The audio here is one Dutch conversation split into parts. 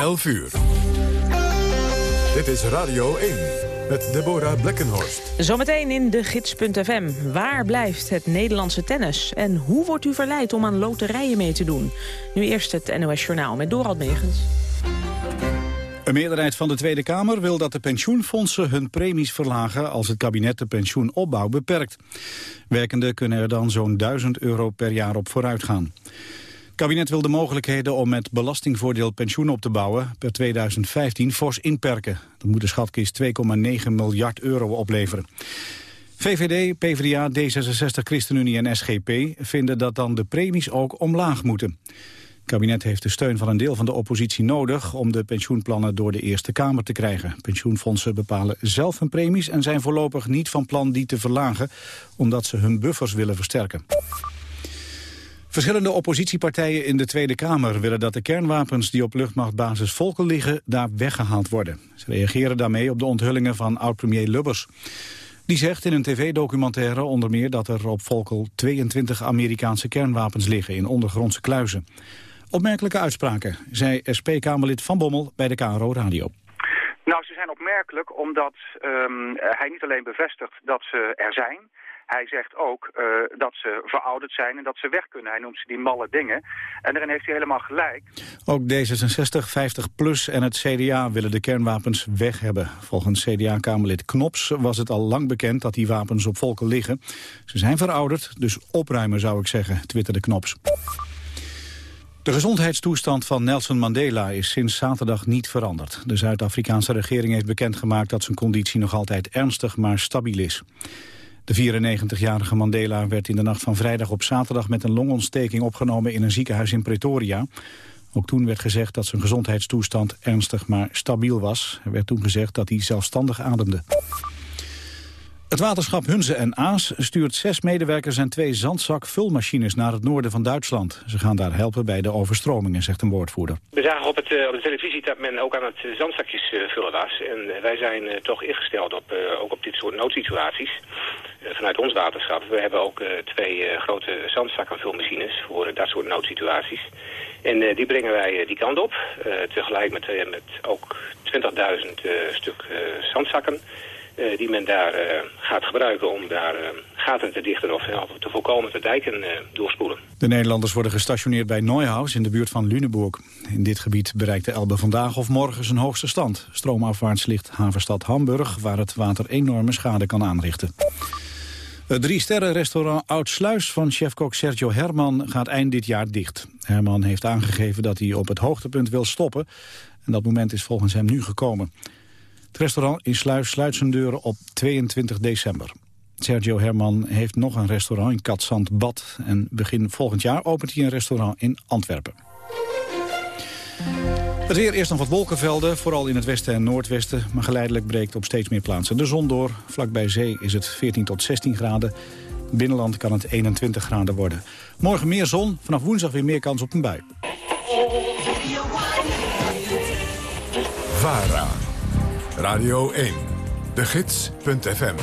11 uur. Dit is Radio 1 met Deborah Blekkenhorst. Zometeen in de gids.fm. Waar blijft het Nederlandse tennis? En hoe wordt u verleid om aan loterijen mee te doen? Nu eerst het NOS Journaal met Dorald Megens. Een meerderheid van de Tweede Kamer wil dat de pensioenfondsen hun premies verlagen als het kabinet de pensioenopbouw beperkt. Werkenden kunnen er dan zo'n 1000 euro per jaar op vooruit gaan. Kabinet wil de mogelijkheden om met belastingvoordeel pensioen op te bouwen per 2015 fors inperken. Dat moet de schatkist 2,9 miljard euro opleveren. VVD, PvdA, D66, ChristenUnie en SGP vinden dat dan de premies ook omlaag moeten. Het kabinet heeft de steun van een deel van de oppositie nodig... om de pensioenplannen door de Eerste Kamer te krijgen. Pensioenfondsen bepalen zelf hun premies... en zijn voorlopig niet van plan die te verlagen... omdat ze hun buffers willen versterken. Verschillende oppositiepartijen in de Tweede Kamer willen dat de kernwapens die op luchtmachtbasis Volkel liggen daar weggehaald worden. Ze reageren daarmee op de onthullingen van oud-premier Lubbers. Die zegt in een tv-documentaire onder meer dat er op Volkel 22 Amerikaanse kernwapens liggen in ondergrondse kluizen. Opmerkelijke uitspraken, zei SP-Kamerlid Van Bommel bij de KRO Radio. Nou, ze zijn opmerkelijk omdat um, hij niet alleen bevestigt dat ze er zijn... Hij zegt ook uh, dat ze verouderd zijn en dat ze weg kunnen. Hij noemt ze die malle dingen. En daarin heeft hij helemaal gelijk. Ook D66, 50PLUS en het CDA willen de kernwapens weg hebben. Volgens CDA-kamerlid Knops was het al lang bekend dat die wapens op volken liggen. Ze zijn verouderd, dus opruimen zou ik zeggen, twitterde Knops. De gezondheidstoestand van Nelson Mandela is sinds zaterdag niet veranderd. De Zuid-Afrikaanse regering heeft bekendgemaakt dat zijn conditie nog altijd ernstig maar stabiel is. De 94-jarige Mandela werd in de nacht van vrijdag op zaterdag met een longontsteking opgenomen in een ziekenhuis in Pretoria. Ook toen werd gezegd dat zijn gezondheidstoestand ernstig maar stabiel was. Er werd toen gezegd dat hij zelfstandig ademde. Het waterschap Hunze en Aas stuurt zes medewerkers en twee zandzakvulmachines naar het noorden van Duitsland. Ze gaan daar helpen bij de overstromingen, zegt een woordvoerder. We zagen op, het, uh, op de televisie dat men ook aan het uh, zandzakjes uh, vullen was. En wij zijn toch ingesteld op, ook op dit soort noodsituaties. vanuit ons waterschap. We hebben ook twee grote zandzakkenvulmachines voor dat soort noodsituaties. En die brengen wij die kant op. tegelijk met, met ook 20.000 stuk zandzakken. Uh, die men daar uh, gaat gebruiken om daar uh, gaten te dichten of, te voorkomen dat dijken doorspoelen. De Nederlanders worden gestationeerd bij Neuhaus in de buurt van Lüneburg. In dit gebied bereikt de Elbe vandaag of morgen zijn hoogste stand. Stroomafwaarts ligt havenstad Hamburg, waar het water enorme schade kan aanrichten. Het drie-sterren-restaurant Oud Sluis van chefkok Sergio Herman gaat eind dit jaar dicht. Herman heeft aangegeven dat hij op het hoogtepunt wil stoppen. En dat moment is volgens hem nu gekomen. Het restaurant in Sluis sluit zijn deuren op 22 december. Sergio Herman heeft nog een restaurant in Katzand Bad... en begin volgend jaar opent hij een restaurant in Antwerpen. Het weer eerst nog wat wolkenvelden, vooral in het westen en noordwesten... maar geleidelijk breekt op steeds meer plaatsen de zon door. Vlak bij zee is het 14 tot 16 graden. Binnenland kan het 21 graden worden. Morgen meer zon, vanaf woensdag weer meer kans op een bui. VARA Radio 1, de gids.fm,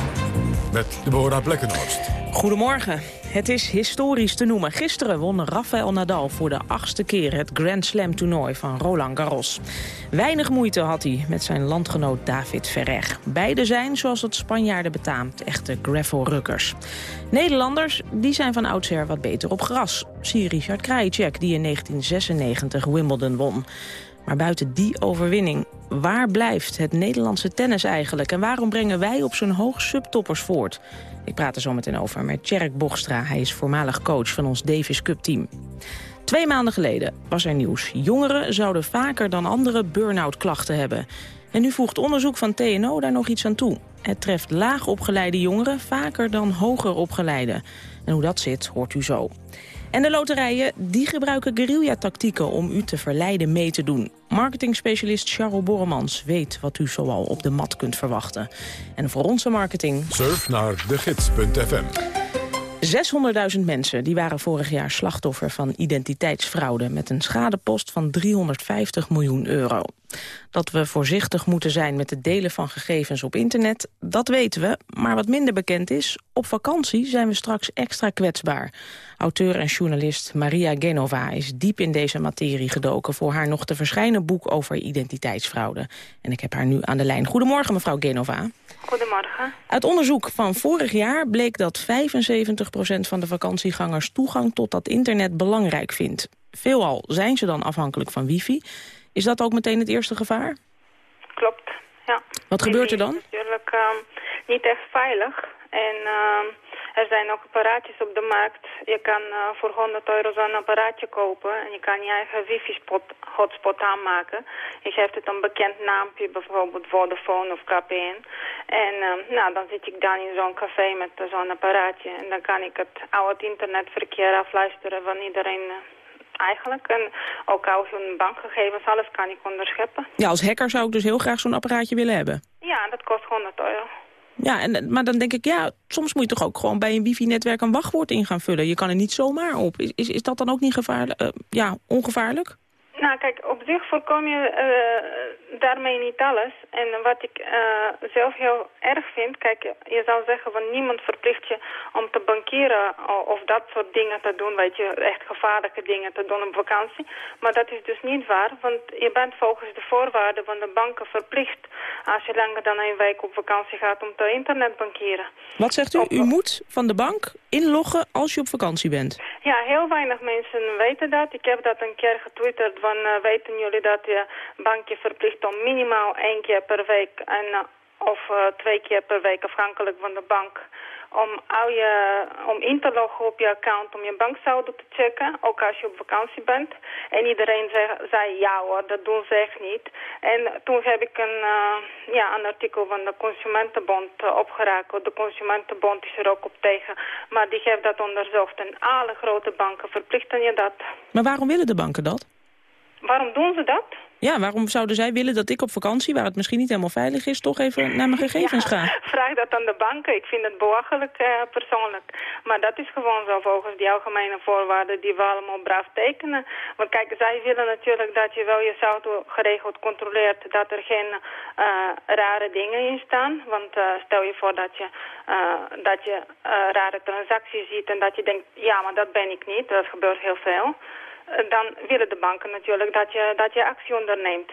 met Deborah Blekkenhorst. Goedemorgen. Het is historisch te noemen. Gisteren won Rafael Nadal voor de achtste keer het Grand Slam toernooi van Roland Garros. Weinig moeite had hij met zijn landgenoot David Ferrer. Beide zijn, zoals het Spanjaarden betaamt, echte gravel-rukkers. Nederlanders die zijn van oudsher wat beter op gras. Zie Richard Krajicek, die in 1996 Wimbledon won. Maar buiten die overwinning, waar blijft het Nederlandse tennis eigenlijk? En waarom brengen wij op zo'n hoog subtoppers voort? Ik praat er zo meteen over met Tjerk Bochstra. Hij is voormalig coach van ons Davis Cup team. Twee maanden geleden was er nieuws. Jongeren zouden vaker dan anderen burn-out klachten hebben. En nu voegt onderzoek van TNO daar nog iets aan toe. Het treft laag opgeleide jongeren vaker dan hoger opgeleide. En hoe dat zit, hoort u zo. En de loterijen die gebruiken guerrilla-tactieken om u te verleiden mee te doen. Marketingspecialist Charles Borremans weet wat u zoal op de mat kunt verwachten. En voor onze marketing... Surf naar degids.fm 600.000 mensen die waren vorig jaar slachtoffer van identiteitsfraude... met een schadepost van 350 miljoen euro. Dat we voorzichtig moeten zijn met het delen van gegevens op internet, dat weten we. Maar wat minder bekend is, op vakantie zijn we straks extra kwetsbaar. Auteur en journalist Maria Genova is diep in deze materie gedoken... voor haar nog te verschijnen boek over identiteitsfraude. En ik heb haar nu aan de lijn. Goedemorgen, mevrouw Genova. Goedemorgen. Uit onderzoek van vorig jaar bleek dat 75% van de vakantiegangers... toegang tot dat internet belangrijk vindt. Veelal zijn ze dan afhankelijk van wifi... Is dat ook meteen het eerste gevaar? Klopt, ja. Wat gebeurt er dan? Het is natuurlijk uh, niet echt veilig. En uh, er zijn ook apparaatjes op de markt. Je kan uh, voor 100 euro zo'n apparaatje kopen. En je kan je eigen wifi-hotspot aanmaken. Je geeft het een bekend naampje, bijvoorbeeld Vodafone of KPN. En nou, dan zit ik dan in zo'n café met zo'n apparaatje. En dan kan ik het, al het internetverkeer afluisteren van iedereen eigenlijk. En ook al hun bankgegevens, alles kan ik onderscheppen. Ja, als hacker zou ik dus heel graag zo'n apparaatje willen hebben. Ja, dat kost 100 euro. Ja, en, maar dan denk ik, ja, soms moet je toch ook gewoon bij een wifi-netwerk een wachtwoord in gaan vullen. Je kan er niet zomaar op. Is, is, is dat dan ook niet gevaarlijk, uh, ja, ongevaarlijk? Nou, kijk, op zich voorkom je uh, daarmee niet alles. En wat ik uh, zelf heel erg vind, kijk, je zou zeggen van niemand verplicht je om te bankieren of dat soort dingen te doen, weet je, echt gevaarlijke dingen te doen op vakantie. Maar dat is dus niet waar, want je bent volgens de voorwaarden van de banken verplicht als je langer dan een week op vakantie gaat om te internetbankieren. Wat zegt u? U moet van de bank inloggen als je op vakantie bent? Ja, heel weinig mensen weten dat. Ik heb dat een keer getwitterd van uh, weten jullie dat je bankje verplicht om minimaal één keer per week en, uh, of uh, twee keer per week afhankelijk van de bank om, je, om in te loggen op je account, om je banksaldo te checken, ook als je op vakantie bent. En iedereen zei, ja hoor, dat doen ze echt niet. En toen heb ik een, ja, een artikel van de Consumentenbond uh, opgerakeld. De Consumentenbond is er ook op tegen, maar die heeft dat onderzocht. En alle grote banken verplichten je dat. Maar waarom willen de banken dat? Waarom doen ze dat? Ja, waarom zouden zij willen dat ik op vakantie, waar het misschien niet helemaal veilig is, toch even naar mijn gegevens ja, ga? Vraag dat aan de banken. Ik vind het belachelijk uh, persoonlijk. Maar dat is gewoon zo volgens die algemene voorwaarden die we allemaal braaf tekenen. Want kijk, zij willen natuurlijk dat je wel je saldo geregeld controleert, dat er geen uh, rare dingen in staan. Want uh, stel je voor dat je, dat je rare transacties ziet en dat je denkt, ja, maar dat ben ik niet. Dat gebeurt heel veel. Eh, dan willen de banken natuurlijk dat je, dat je actie onderneemt.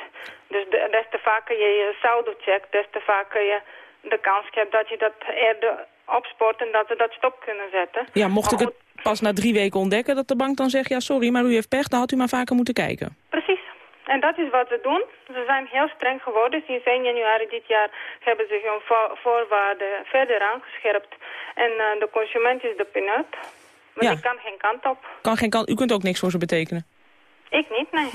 Dus de, des te vaker je je saldo checkt, des te vaker je de kans hebt dat je dat eerder opsport en dat ze dat stop kunnen zetten. Ja, mocht ik het pas na drie weken ontdekken dat de bank dan zegt... ja, sorry, maar u heeft pech, dan had u maar vaker moeten kijken. Precies. En dat is wat ze doen. Ze zijn heel streng geworden. Sinds 1 januari dit jaar hebben ze hun voorwaarden verder aangescherpt. En uh, de consument is de peanut. Want ja. ik kan geen kant op. Kan geen kant, u kunt ook niks voor ze betekenen? Ik niet, nee.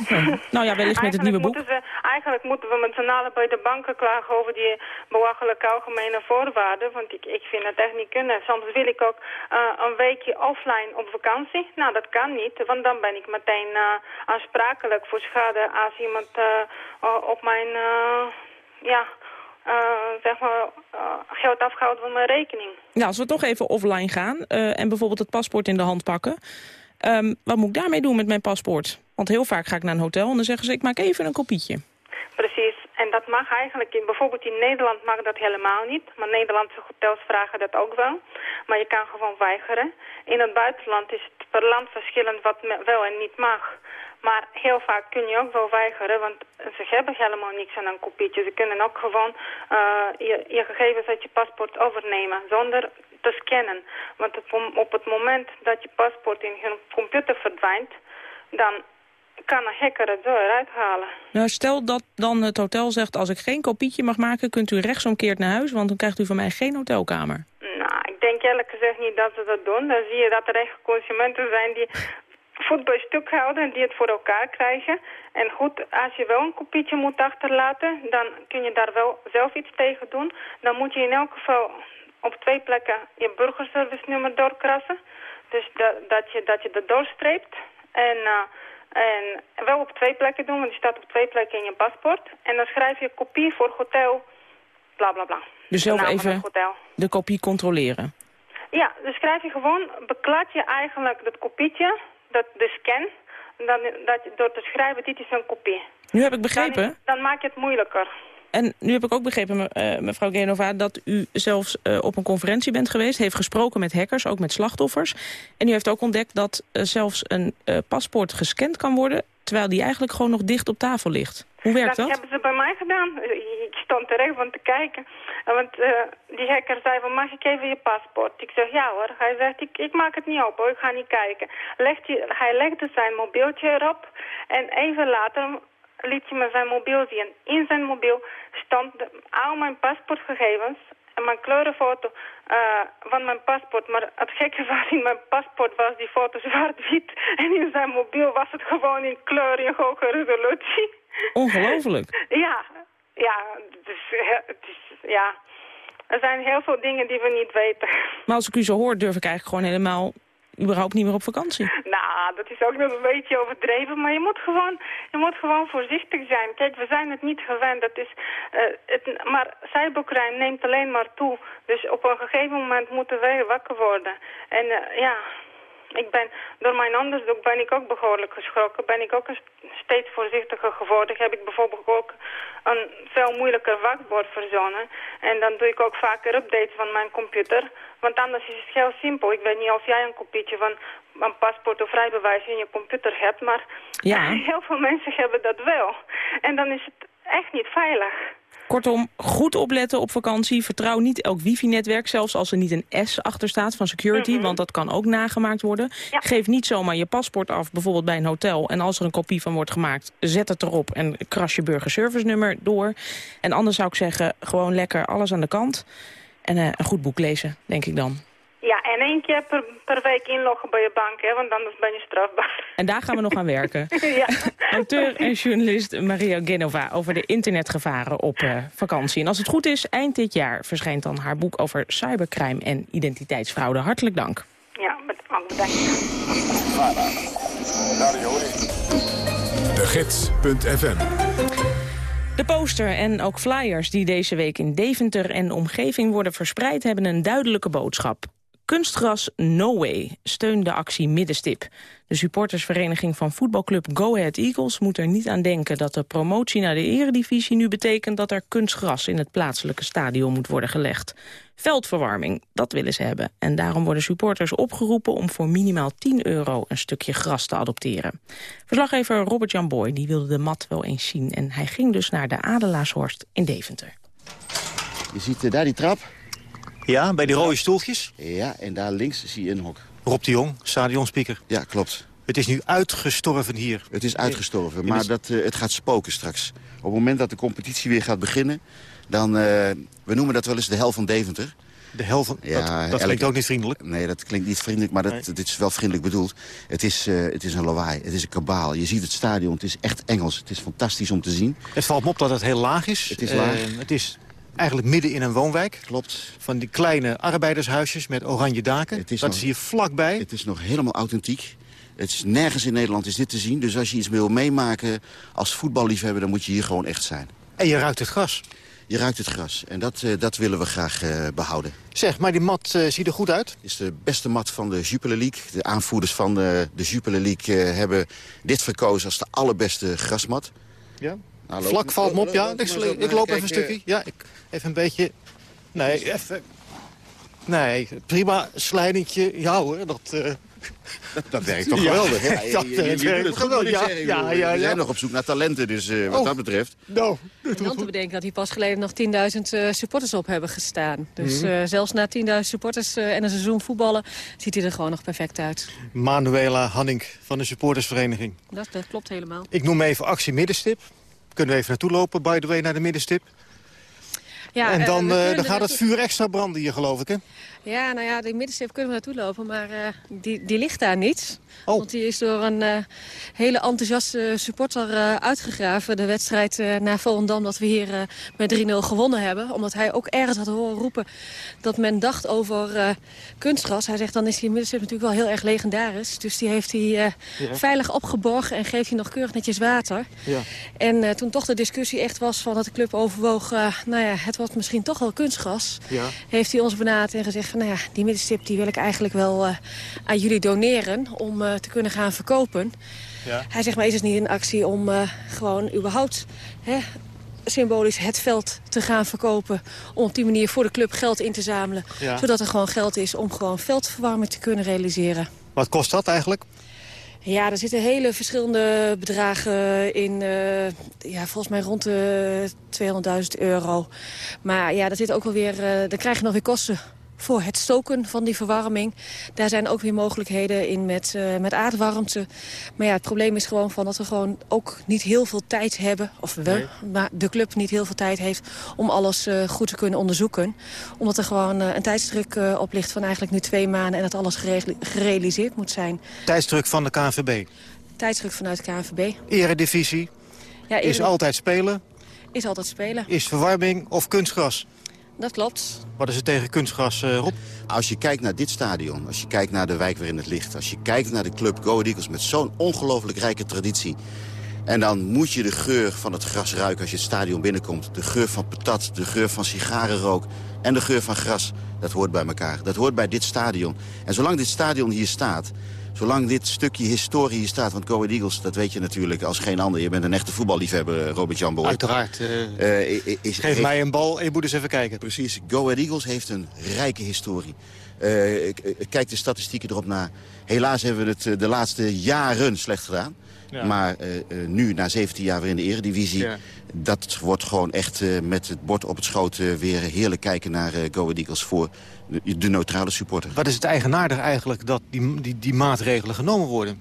Nou ja, wellicht met het nieuwe boek. Ze, eigenlijk moeten we met z'n allen bij de banken klagen over die belachelijke algemene voorwaarden. Want ik, ik vind het echt niet kunnen. Soms wil ik ook uh, een weekje offline op vakantie. Nou, dat kan niet, want dan ben ik meteen uh, aansprakelijk voor schade als iemand uh, op mijn, ja, zeg maar, uh, geld afgehouden van mijn rekening. Nou, als we toch even offline gaan uh, en bijvoorbeeld het paspoort in de hand pakken... Um, wat moet ik daarmee doen met mijn paspoort? Want heel vaak ga ik naar een hotel en dan zeggen ze... ik maak even een kopietje. Precies, en dat mag eigenlijk, in, bijvoorbeeld in Nederland mag dat helemaal niet. Maar Nederlandse hotels vragen dat ook wel. Maar je kan gewoon weigeren. In het buitenland is het per land verschillend wat wel en niet mag. Maar heel vaak kun je ook wel weigeren, want ze hebben helemaal niks aan een kopietje. Ze kunnen ook gewoon uh, je, je gegevens uit je paspoort overnemen zonder te scannen. Want op het moment dat je paspoort in hun computer verdwijnt, dan kan een hacker het eruit halen. Nou, stel dat dan het hotel zegt, als ik geen kopietje mag maken, kunt u rechtsomkeerd naar huis, want dan krijgt u van mij geen hotelkamer. Nou, ik denk eerlijk gezegd niet dat ze dat doen. Dan zie je dat er echt consumenten zijn die voet bij stuk houden en die het voor elkaar krijgen. En goed, als je wel een kopietje moet achterlaten, dan kun je daar wel zelf iets tegen doen. Dan moet je in elk geval op twee plekken je burgerservice nummer doorkrassen. Dus dat, dat, je, dat je dat doorstreept. En, uh, en wel op twee plekken doen, want die staat op twee plekken in je paspoort. En dan schrijf je kopie voor hotel, bla bla bla. Dus zelf even de kopie controleren? Ja, dus schrijf je gewoon, beklad je eigenlijk dat kopietje, dat, de scan, dan, dat, door te schrijven, dit is een kopie. Nu heb ik begrepen... Dan, dan maak je het moeilijker. En nu heb ik ook begrepen, uh, mevrouw Genova, dat u zelfs uh, op een conferentie bent geweest. Heeft gesproken met hackers, ook met slachtoffers. En u heeft ook ontdekt dat uh, zelfs een paspoort gescand kan worden... terwijl die eigenlijk gewoon nog dicht op tafel ligt. Hoe werkt dat? Dat hebben ze bij mij gedaan. Ik stond terecht van te kijken. Want die hacker zei van, mag ik even je paspoort? Ik zeg, ja hoor. Hij zegt, ik, ik maak het niet op hoor, ik ga niet kijken. Legt hij, hij legde zijn mobieltje erop. En even later liet hij me zijn mobiel zien. In zijn mobiel stond al mijn paspoortgegevens en mijn kleurenfoto uh, van mijn paspoort. Maar het gekke was, in mijn paspoort was die foto zwart-wit. En in zijn mobiel was het gewoon in kleur, in hoge resolutie. Ongelooflijk. ja, ja, dus, het is, ja. Er zijn heel veel dingen die we niet weten. Maar als ik u zo hoor, durf ik eigenlijk gewoon helemaal überhaupt niet meer op vakantie. Nou, dat is ook nog een beetje overdreven, maar je moet gewoon, je moet gewoon voorzichtig zijn. Kijk, we zijn het niet gewend, dat is, uh, het, maar cybercrime neemt alleen maar toe. Dus op een gegeven moment moeten wij wakker worden. En uh, ja, ik ben, door mijn onderzoek ben ik ook behoorlijk geschrokken. Ben ik ook steeds voorzichtiger geworden. Heb ik bijvoorbeeld ook een veel moeilijker wachtwoord verzonnen. En dan doe ik ook vaker updates van mijn computer. Want anders is het heel simpel. Ik weet niet of jij een kopietje van een paspoort of rijbewijs in je computer hebt. Maar ja. heel veel mensen hebben dat wel. En dan is het echt niet veilig. Kortom, goed opletten op vakantie. Vertrouw niet elk wifi-netwerk, zelfs als er niet een S achter staat van security. Mm -hmm. Want dat kan ook nagemaakt worden. Ja. Geef niet zomaar je paspoort af, bijvoorbeeld bij een hotel. En als er een kopie van wordt gemaakt, zet het erop en kras je burgerservice nummer door. En anders zou ik zeggen, gewoon lekker alles aan de kant. En uh, een goed boek lezen, denk ik dan. En één keer per, per week inloggen bij je bank, hè, want anders ben je strafbaar. En daar gaan we nog aan werken. ja. Auteur en journalist Maria Genova over de internetgevaren op uh, vakantie. En als het goed is, eind dit jaar verschijnt dan haar boek over cybercrime en identiteitsfraude. Hartelijk dank. Ja, bedankt. De Gids.fm de poster en ook flyers die deze week in Deventer en omgeving worden verspreid... hebben een duidelijke boodschap. Kunstgras No Way steunt de actie Middenstip. De supportersvereniging van voetbalclub Go Ahead Eagles moet er niet aan denken dat de promotie naar de eredivisie nu betekent dat er kunstgras in het plaatselijke stadion moet worden gelegd. Veldverwarming, dat willen ze hebben. En daarom worden supporters opgeroepen om voor minimaal 10 euro een stukje gras te adopteren. Verslaggever Robert-Jan Boy die wilde de mat wel eens zien en hij ging dus naar de Adelaarshorst in Deventer. Je ziet uh, daar die trap. Ja, bij die rode stoeltjes? Ja, en daar links zie je een hok. Rob de Jong, stadionspeaker. Ja, klopt. Het is nu uitgestorven hier. Het is uitgestorven, maar dat, uh, het gaat spoken straks. Op het moment dat de competitie weer gaat beginnen... dan, uh, we noemen dat wel eens de hel van Deventer. De hel van... Ja, dat, dat klinkt ook niet vriendelijk. Nee, dat klinkt niet vriendelijk, maar dat, nee. dit is wel vriendelijk bedoeld. Het is, uh, het is een lawaai, het is een kabaal. Je ziet het stadion, het is echt Engels. Het is fantastisch om te zien. Het valt me op dat het heel laag is. Het is laag. het is eigenlijk midden in een woonwijk. Klopt. Van die kleine arbeidershuisjes met oranje daken. Het is dat nog, is hier vlakbij. Het is nog helemaal authentiek. Het is nergens in Nederland is dit te zien. Dus als je iets wil meemaken als voetballiefhebber... dan moet je hier gewoon echt zijn. En je ruikt het gras. Je ruikt het gras. En dat, uh, dat willen we graag uh, behouden. Zeg, maar die mat uh, ziet er goed uit. Het is de beste mat van de Jupiler League. De aanvoerders van de, de Jupiler League hebben dit verkozen als de allerbeste grasmat. Ja? Nou, Vlak valt me op, ja. Ik, ik loop even een stukje. Ja, ik, even een beetje... Nee, even... Nee, prima slijdingje. Ja hoor, dat... Uh... Dat, dat werkt toch geweldig, ja, ja, dat je, je, je werkt het geweldig, ja, ja, ja, We zijn nog op zoek naar talenten, dus uh, wat oh. dat betreft. Nou, en dan te bedenken dat hier pas geleden nog 10.000 uh, supporters op hebben gestaan. Dus mm -hmm. uh, zelfs na 10.000 supporters en een seizoen voetballen ziet hij er gewoon nog perfect uit. Manuela Hanning van de supportersvereniging. Dat, dat klopt helemaal. Ik noem even actie Middenstip. Kunnen we even naartoe lopen, by the way, naar de Middenstip? Ja, en dan, uh, dan gaat het vuur extra branden hier, geloof ik, hè? Ja, nou ja, de middenstip kunnen we naartoe lopen, maar uh, die, die ligt daar niet. Oh. Want die is door een uh, hele enthousiaste supporter uitgegraven. De wedstrijd naar Volendam dat we hier met 3-0 gewonnen hebben. Omdat hij ook ergens had horen roepen dat men dacht over kunstgras. Hij zegt, dan is die middenstip natuurlijk wel heel erg legendarisch. Dus die heeft hij ja. veilig opgeborgen en geeft hij nog keurig netjes water. Ja. En toen toch de discussie echt was van dat de club overwoog... nou ja, het wordt misschien toch wel kunstgras. Ja. Heeft hij ons benaderd en gezegd van, nou ja, die middenstip die wil ik eigenlijk wel uh, aan jullie doneren om uh, te kunnen gaan verkopen. Ja. Hij zegt, maar is het niet een actie om uh, gewoon überhaupt hè, symbolisch het veld te gaan verkopen... om op die manier voor de club geld in te zamelen. Ja. Zodat er gewoon geld is om gewoon veldverwarming te kunnen realiseren. Wat kost dat eigenlijk? Ja, er zitten hele verschillende bedragen in. Uh, ja, volgens mij rond de 200.000 euro. Maar ja, daar zit ook wel weer. Uh, dan krijg je nog weer kosten voor het stoken van die verwarming. Daar zijn ook weer mogelijkheden in met, uh, met aardwarmte. Maar ja, het probleem is gewoon van dat we gewoon ook niet heel veel tijd hebben. Of we, nee. maar de club niet heel veel tijd heeft om alles uh, goed te kunnen onderzoeken. Omdat er gewoon uh, een tijdsdruk op ligt van eigenlijk nu twee maanden... en dat alles gere gerealiseerd moet zijn. Tijdsdruk van de KNVB? Tijdsdruk vanuit de KNVB. Eredivisie? Ja, eredivisie. Is altijd spelen? Is altijd spelen. Is verwarming of kunstgras? Dat klopt. Wat is het tegen kunstgras, uh, Rob? Als je kijkt naar dit stadion, als je kijkt naar de wijk waarin het ligt... als je kijkt naar de club Go Eagles met zo'n ongelooflijk rijke traditie... en dan moet je de geur van het gras ruiken als je het stadion binnenkomt. De geur van patat, de geur van sigarenrook en de geur van gras. Dat hoort bij elkaar. Dat hoort bij dit stadion. En zolang dit stadion hier staat... Zolang dit stukje historie hier staat, want Go Ahead Eagles, dat weet je natuurlijk als geen ander. Je bent een echte voetballiefhebber, Robert-Jan Boy. Uiteraard. Uh, uh, is, Geef heeft, mij een bal en je moet eens even kijken. Precies. Go Ahead Eagles heeft een rijke historie. Uh, kijk de statistieken erop na. Helaas hebben we het de laatste jaren slecht gedaan. Ja. Maar nu, na 17 jaar weer in de eredivisie... Ja. dat wordt gewoon echt met het bord op het schoot weer heerlijk kijken naar Go Ahead Eagles... voor de, neutrale supporter. Wat is het eigenaardig eigenlijk dat die, die, die maatregelen genomen worden?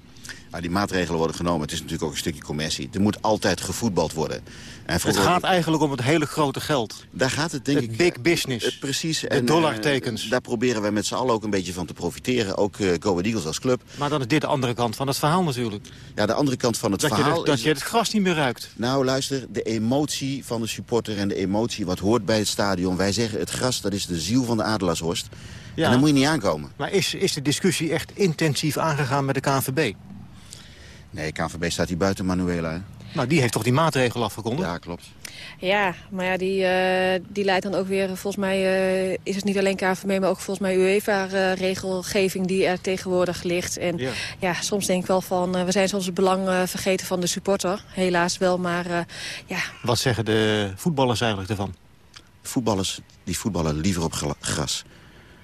Nou, die maatregelen worden genomen. Het is natuurlijk ook een stukje commercie. Er moet altijd gevoetbald worden. En het gaat eigenlijk om het hele grote geld. Daar gaat het, denk het ik... big business. Uh, precies. De dollartekens. Uh, daar proberen wij met z'n allen ook een beetje van te profiteren. Ook uh, Go Eagles als club. Maar dan is dit de andere kant van het verhaal natuurlijk. Ja, de andere kant van het dat verhaal... Je de, dat je het gras niet meer ruikt. Nou, luister. De emotie van de supporter en de emotie wat hoort bij het stadion. Wij zeggen het gras, dat is de ziel van de Adelaarshorst. Ja. En daar moet je niet aankomen. Maar is, is de discussie echt intensief aangegaan met de KNVB? Nee, KNVB staat hier buiten Manuela. Hè? Nou, die heeft toch die maatregel afgekondigd? Ja, klopt. Ja, maar ja, die, uh, die leidt dan ook weer... Volgens mij uh, is het niet alleen KNVB, maar ook volgens mij UEFA-regelgeving... die er tegenwoordig ligt. En ja, ja soms denk ik wel van... Uh, we zijn soms het belang vergeten van de supporter. Helaas wel, maar ja... Wat zeggen de voetballers eigenlijk ervan? Voetballers, die voetballen liever op gras.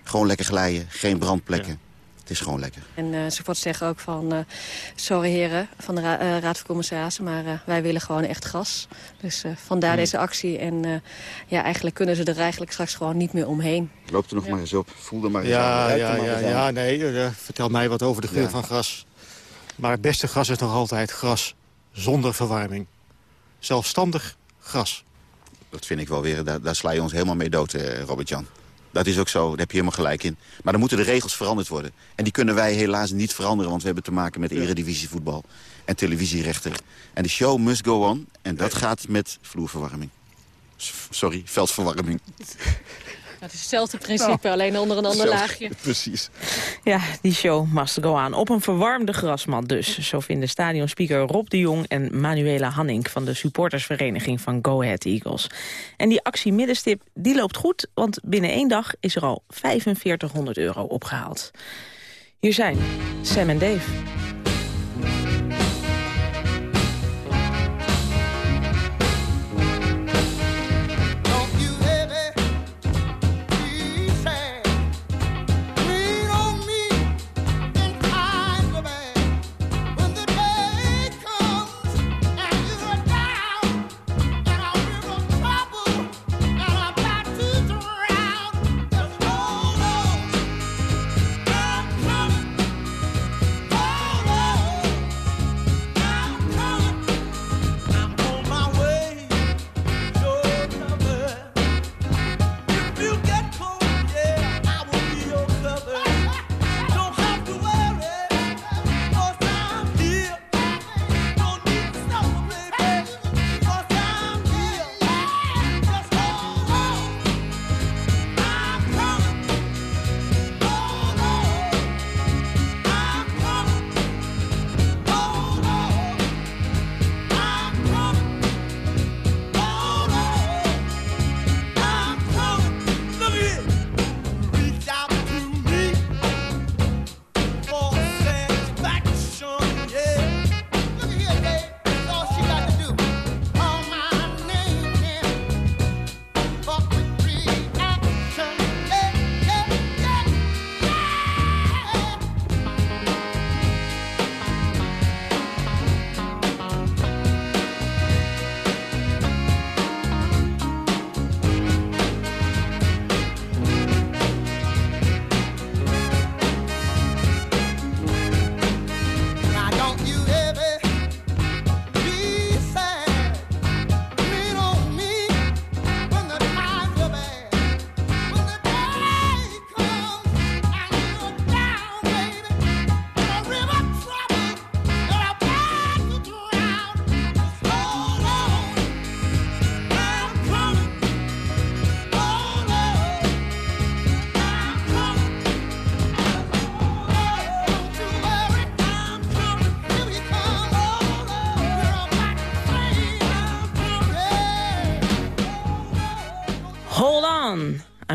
Gewoon lekker glijden, geen brandplekken. Het is gewoon lekker. En uh, supporters zeggen ook van... Uh, sorry heren van de ra uh, Raad van Commissarissen... maar wij willen gewoon echt gas. Dus vandaar hmm. deze actie. En ja, eigenlijk kunnen ze er eigenlijk straks gewoon niet meer omheen. Loop er nog ja. maar eens op. Voel er maar eens ja, aan. Ja, ja, ja, nee. vertel mij wat over de geur ja. van gras. Maar het beste gras is nog altijd gras zonder verwarming. Zelfstandig gras. Dat vind ik wel weer. Daar, daar sla je ons helemaal mee dood, Robert-Jan. Dat is ook zo, daar heb je helemaal gelijk in. Maar dan moeten de regels veranderd worden. En die kunnen wij helaas niet veranderen... want we hebben te maken met eredivisievoetbal en televisierechten. En de show must go on. En dat gaat met vloerverwarming. Sorry, veldverwarming. Het is hetzelfde principe, nou, alleen onder een ander laagje. Precies. Ja, die show must go on. Op een verwarmde grasmat dus. Zo vinden stadionspeaker Rob de Jong en Manuela Hanning... van de supportersvereniging van Go Ahead Eagles. En die actie middenstip, die loopt goed... want binnen één dag is er al 4500 euro opgehaald. Hier zijn Sam en Dave.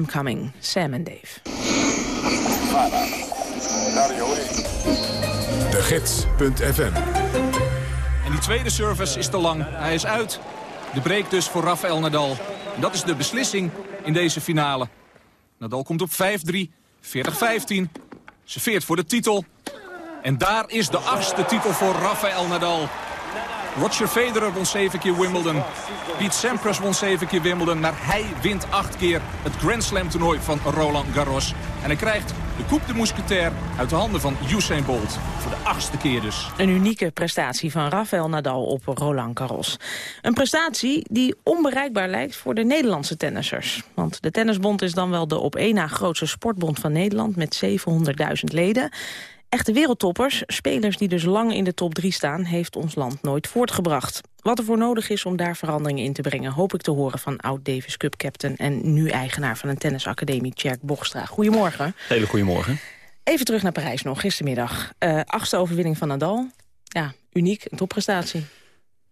I'm coming. Sam en Dave. De Gids.fm En die tweede service is te lang. Hij is uit. De break dus voor Rafael Nadal. En dat is de beslissing in deze finale. Nadal komt op 5-3, 40-15. Serveert voor de titel. En daar is de achtste titel voor Rafael Nadal. Roger Federer won zeven keer Wimbledon. Pete Sampras won zeven keer Wimbledon. Maar hij wint acht keer het Grand Slam toernooi van Roland Garros. En hij krijgt de Coupe de Mousquetaire uit de handen van Usain Bolt. Voor de achtste keer dus. Een unieke prestatie van Rafael Nadal op Roland Garros. Een prestatie die onbereikbaar lijkt voor de Nederlandse tennissers. Want de Tennisbond is dan wel de op één na grootste sportbond van Nederland... met 700.000 leden. Echte wereldtoppers, spelers die dus lang in de top 3 staan... heeft ons land nooit voortgebracht. Wat er voor nodig is om daar veranderingen in te brengen... hoop ik te horen van oud-Davis Cup-captain... en nu eigenaar van een tennisacademie, Tjerk Bogstra. Goedemorgen. Hele goedemorgen. Even terug naar Parijs nog, gistermiddag. Uh, achtste overwinning van Nadal. Ja, uniek, een topprestatie.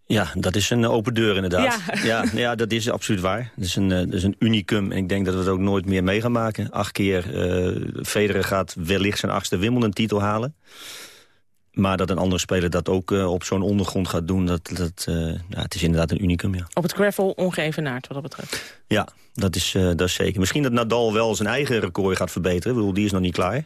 Ja, dat is een open deur inderdaad. Ja, ja, ja dat is absoluut waar. Dat is, een, dat is een unicum en ik denk dat we het ook nooit meer mee gaan maken. Acht keer, uh, Federer gaat wellicht zijn achtste Wimbledon-titel halen. Maar dat een andere speler dat ook uh, op zo'n ondergrond gaat doen, dat, dat, uh, ja, het is inderdaad een unicum. Ja. Op het gravel ongeëvenaard wat dat betreft. Ja, dat is, uh, dat is zeker. Misschien dat Nadal wel zijn eigen record gaat verbeteren. Ik bedoel, die is nog niet klaar.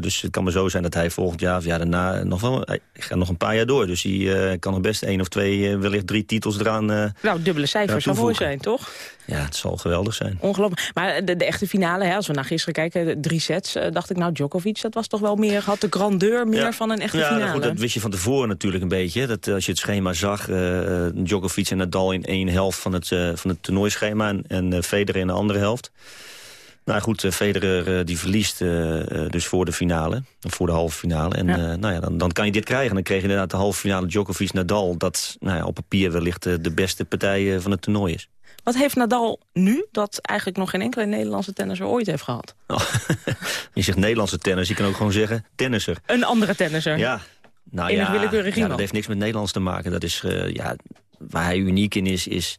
dus het kan maar zo zijn dat hij volgend jaar of jaar daarna nog wel... Hij gaat nog een paar jaar door. Dus hij kan nog best één of twee, wellicht drie titels eraan Nou, dubbele cijfers zou mooi zijn, toch? Ja, het zal geweldig zijn. Ongelooflijk. Maar de, de echte finale, hè, als we naar gisteren kijken, drie sets... dacht ik, nou, Djokovic, dat was toch wel meer... had de grandeur meer van een echte ja, finale. Ja, goed, dat wist je van tevoren natuurlijk een beetje. Dat, als je het schema zag, uh, Djokovic en Nadal in één helft van het, uh, van het toernooischema... en, en uh, Federer in de andere helft. Nou goed, Federer die verliest dus voor de finale, voor de halve finale. En ja. nou ja, dan, dan kan je dit krijgen. Dan kreeg je inderdaad de halve finale Djokovic-Nadal... dat nou ja, op papier wellicht de beste partij van het toernooi is. Wat heeft Nadal nu dat eigenlijk nog geen enkele Nederlandse tennisser ooit heeft gehad? Oh, je zegt Nederlandse tennis, je kan ook gewoon zeggen tennisser. Een andere tennisser? Ja, nou ja, dat heeft niks met Nederlands te maken. Dat is, uh, ja, waar hij uniek in is, is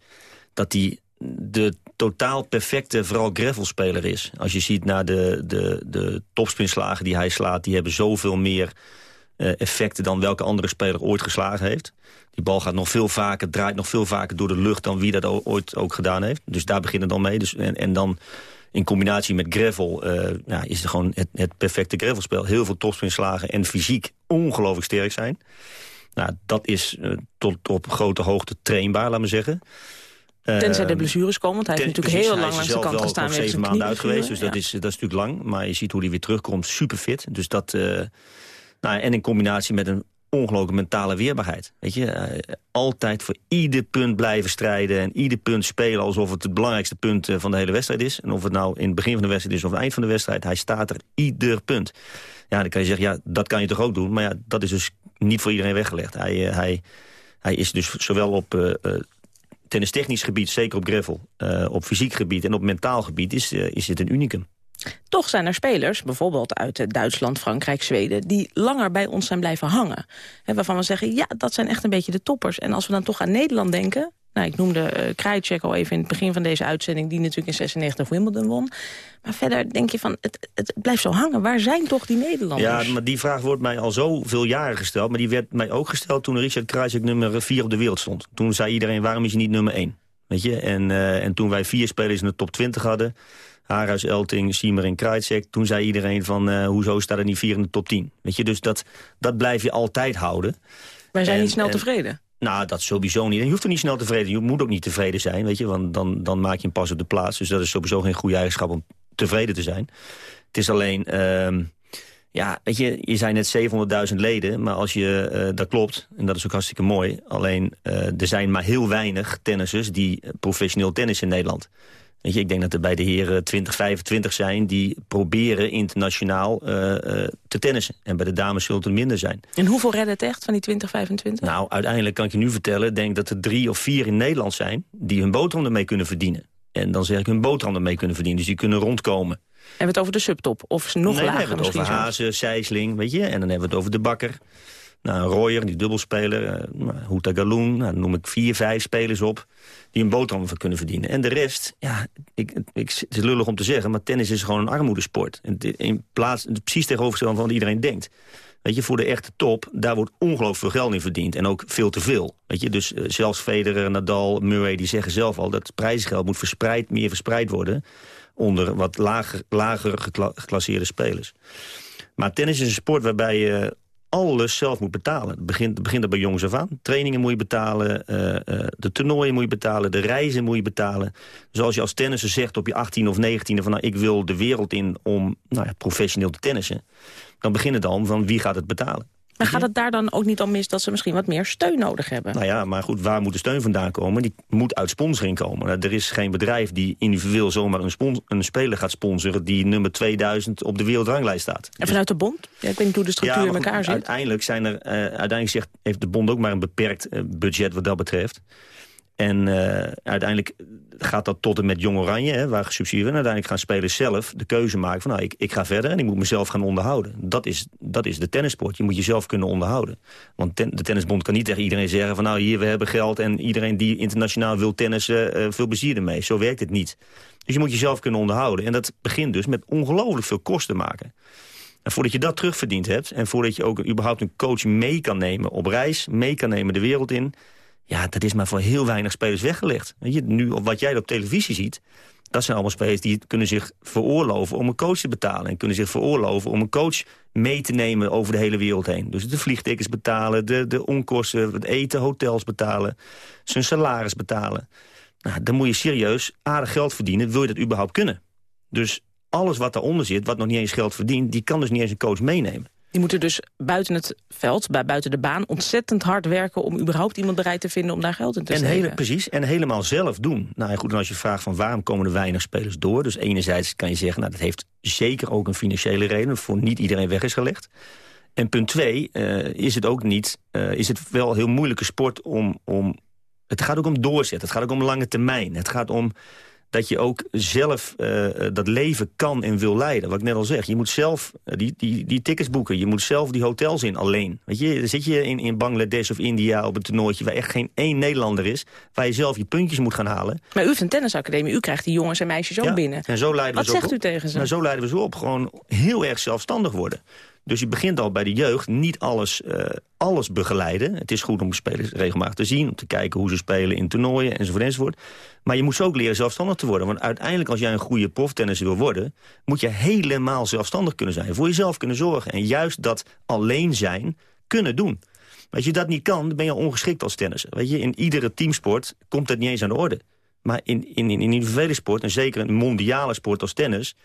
dat hij de totaal perfecte, vooral gravelspeler is. Als je ziet naar de, de, de topspinslagen die hij slaat... die hebben zoveel meer uh, effecten dan welke andere speler ooit geslagen heeft. Die bal gaat nog veel vaker, draait nog veel vaker door de lucht... dan wie dat ooit ook gedaan heeft. Dus daar beginnen dan mee. Dus, en, en dan in combinatie met gravel uh, ja, is het gewoon het, het perfecte gravelspel. Heel veel topspinslagen en fysiek ongelooflijk sterk zijn. Nou, dat is uh, tot op grote hoogte trainbaar, laat me zeggen. Tenzij de blessures komen, want hij heeft natuurlijk heel lang langs de kant gestaan. Hij is zeven maanden uit geweest, dus ja. dat, is, dat is natuurlijk lang. Maar je ziet hoe hij weer terugkomt, super fit. Dus dat, uh, nou, en in combinatie met een ongelooflijke mentale weerbaarheid. Weet je, uh, altijd voor ieder punt blijven strijden... en ieder punt spelen alsof het het belangrijkste punt uh, van de hele wedstrijd is. En of het nou in het begin van de wedstrijd is of het eind van de wedstrijd... hij staat er ieder punt. Ja, dan kan je zeggen, ja, dat kan je toch ook doen? Maar ja, dat is dus niet voor iedereen weggelegd. Hij, uh, hij, hij is dus zowel op tennistechnisch gebied, zeker op gravel... op fysiek gebied en op mentaal gebied is, is dit een unicum. Toch zijn er spelers, bijvoorbeeld uit Duitsland, Frankrijk, Zweden... die langer bij ons zijn blijven hangen. Waarvan we zeggen, ja, dat zijn echt een beetje de toppers. En als we dan toch aan Nederland denken... Nou, ik noemde uh, Krajicek al even in het begin van deze uitzending... die natuurlijk in 96 Wimbledon won. Maar verder denk je van, het, het blijft zo hangen. Waar zijn toch die Nederlanders? Ja, maar die vraag wordt mij al zoveel jaren gesteld. Maar die werd mij ook gesteld toen Richard Krajicek nummer 4 op de wereld stond. Toen zei iedereen, waarom is hij niet nummer 1? Weet je? En, uh, en toen wij vier spelers in de top 20 hadden... Haarhuis, Elting, Siemer en. Toen zei iedereen van, uh, hoezo staat er niet vier in de top 10? Weet je, dus dat, dat blijf je altijd houden. Wij zijn en, niet snel en, tevreden. Nou, dat sowieso niet. En je hoeft er niet snel tevreden. Je moet ook niet tevreden zijn, weet je. Want dan, dan maak je een pas op de plaats. Dus dat is sowieso geen goede eigenschap om tevreden te zijn. Het is alleen... Uh, ja, weet je, je zijn net 700.000 leden, maar als je, uh, dat klopt, en dat is ook hartstikke mooi. Alleen, uh, er zijn maar heel weinig tennissers die professioneel tennis in Nederland. Weet je, ik denk dat er bij de heren 20, 25 zijn... die proberen internationaal uh, uh, te tennissen. En bij de dames zullen het er minder zijn. En hoeveel redden het echt van die 20, 25? Nou, uiteindelijk kan ik je nu vertellen... denk dat er drie of vier in Nederland zijn... die hun boterham ermee kunnen verdienen. En dan zeg ik hun boterham ermee kunnen verdienen. Dus die kunnen rondkomen. Hebben we het over de subtop? Of nog nee, lager hebben we het misschien over Hazen, Sijsling, weet je. En dan hebben we het over de bakker. Nou, een Royer, die dubbelspeler, uh, Houta Galoen, nou, noem ik vier, vijf spelers op... die een boterham kunnen verdienen. En de rest, ja, ik, ik, het is lullig om te zeggen... maar tennis is gewoon een armoedesport. In plaats, precies tegenovergestelde van wat iedereen denkt. Weet je, voor de echte top, daar wordt ongelooflijk veel geld in verdiend. En ook veel te veel. Weet je, dus uh, zelfs Federer, Nadal, Murray, die zeggen zelf al... dat prijsgeld moet verspreid, meer verspreid worden... onder wat lager, lager geclasseerde spelers. Maar tennis is een sport waarbij je alles zelf moet betalen. Het begint, begint er bij jongs af aan. Trainingen moet je betalen, uh, uh, de toernooien moet je betalen, de reizen moet je betalen. Dus als je als tennisser zegt op je 18 of 19e van nou, ik wil de wereld in om nou ja, professioneel te tennissen, dan begint het dan van wie gaat het betalen. Maar gaat het daar dan ook niet om mis dat ze misschien wat meer steun nodig hebben? Nou ja, maar goed, waar moet de steun vandaan komen? Die moet uit sponsoring komen. Nou, er is geen bedrijf die individueel zomaar een, een, speler gaat sponsoren... die nummer 2000 op de wereldranglijst staat. En vanuit de bond? Ja, ik weet niet hoe de structuur in elkaar zit. Uiteindelijk, zijn er, uh, uiteindelijk zegt, heeft de bond ook maar een beperkt uh, budget wat dat betreft. En uh, uiteindelijk gaat dat tot en met Jong Oranje, hè, waar gesubsidieerd wordt. Uiteindelijk gaan spelers zelf de keuze maken van... nou, ik, ik ga verder en ik moet mezelf gaan onderhouden. Dat is, dat is de tennissport. Je moet jezelf kunnen onderhouden. Want de tennisbond kan niet tegen iedereen zeggen van... nou, hier, we hebben geld en iedereen die internationaal wil tennissen... Uh, veel plezier ermee. Zo werkt het niet. Dus je moet jezelf kunnen onderhouden. En dat begint dus met ongelooflijk veel kosten maken. En voordat je dat terugverdiend hebt... en voordat je ook überhaupt een coach mee kan nemen op reis... mee kan nemen de wereld in ja, dat is maar voor heel weinig spelers weggelegd. Je, nu, wat jij op televisie ziet... dat zijn allemaal spelers die kunnen zich veroorloven om een coach te betalen. En kunnen zich veroorloven om een coach mee te nemen over de hele wereld heen. Dus de vliegtickets betalen, de, de onkosten, het eten, hotels betalen... zijn salaris betalen. Nou, dan moet je serieus aardig geld verdienen, wil je dat überhaupt kunnen. Dus alles wat daaronder zit, wat nog niet eens geld verdient... die kan dus niet eens een coach meenemen. Die moeten dus buiten het veld, buiten de baan... ontzettend hard werken om überhaupt iemand bereid te vinden... om daar geld in te en steken. Hele, precies, en helemaal zelf doen. Nou goed, en als je vraagt van waarom komen er weinig spelers door... dus enerzijds kan je zeggen, nou, dat heeft zeker ook een financiële reden... voor niet iedereen weg is gelegd. En punt twee, uh, is het ook niet... Uh, is het wel heel moeilijke sport om, om... Het gaat ook om doorzetten, het gaat ook om lange termijn. Het gaat om dat je ook zelf uh, dat leven kan en wil leiden. Wat ik net al zeg, je moet zelf uh, die, die, die tickets boeken. Je moet zelf die hotels in, alleen. Weet je, dan zit je in, in Bangladesh of India op een toernooitje... waar echt geen één Nederlander is, waar je zelf je puntjes moet gaan halen. Maar u heeft een tennisacademie, u krijgt die jongens en meisjes ook ja, binnen. En zo leiden Wat we zegt op, u tegen ze? Nou, zo leiden we ze op. Gewoon heel erg zelfstandig worden. Dus je begint al bij de jeugd niet alles, uh, alles begeleiden. Het is goed om spelers regelmatig te zien, om te kijken hoe ze spelen in toernooien enzovoort enzovoort. Maar je moet ze ook leren zelfstandig te worden. Want uiteindelijk als jij een goede proftennisser wil worden... moet je helemaal zelfstandig kunnen zijn. Voor jezelf kunnen zorgen. En juist dat alleen zijn kunnen doen. Als je dat niet kan, dan ben je ongeschikt als tennisser. Weet je, in iedere teamsport komt dat niet eens aan de orde. Maar in, in, in individuele sport, en zeker een mondiale sport als tennis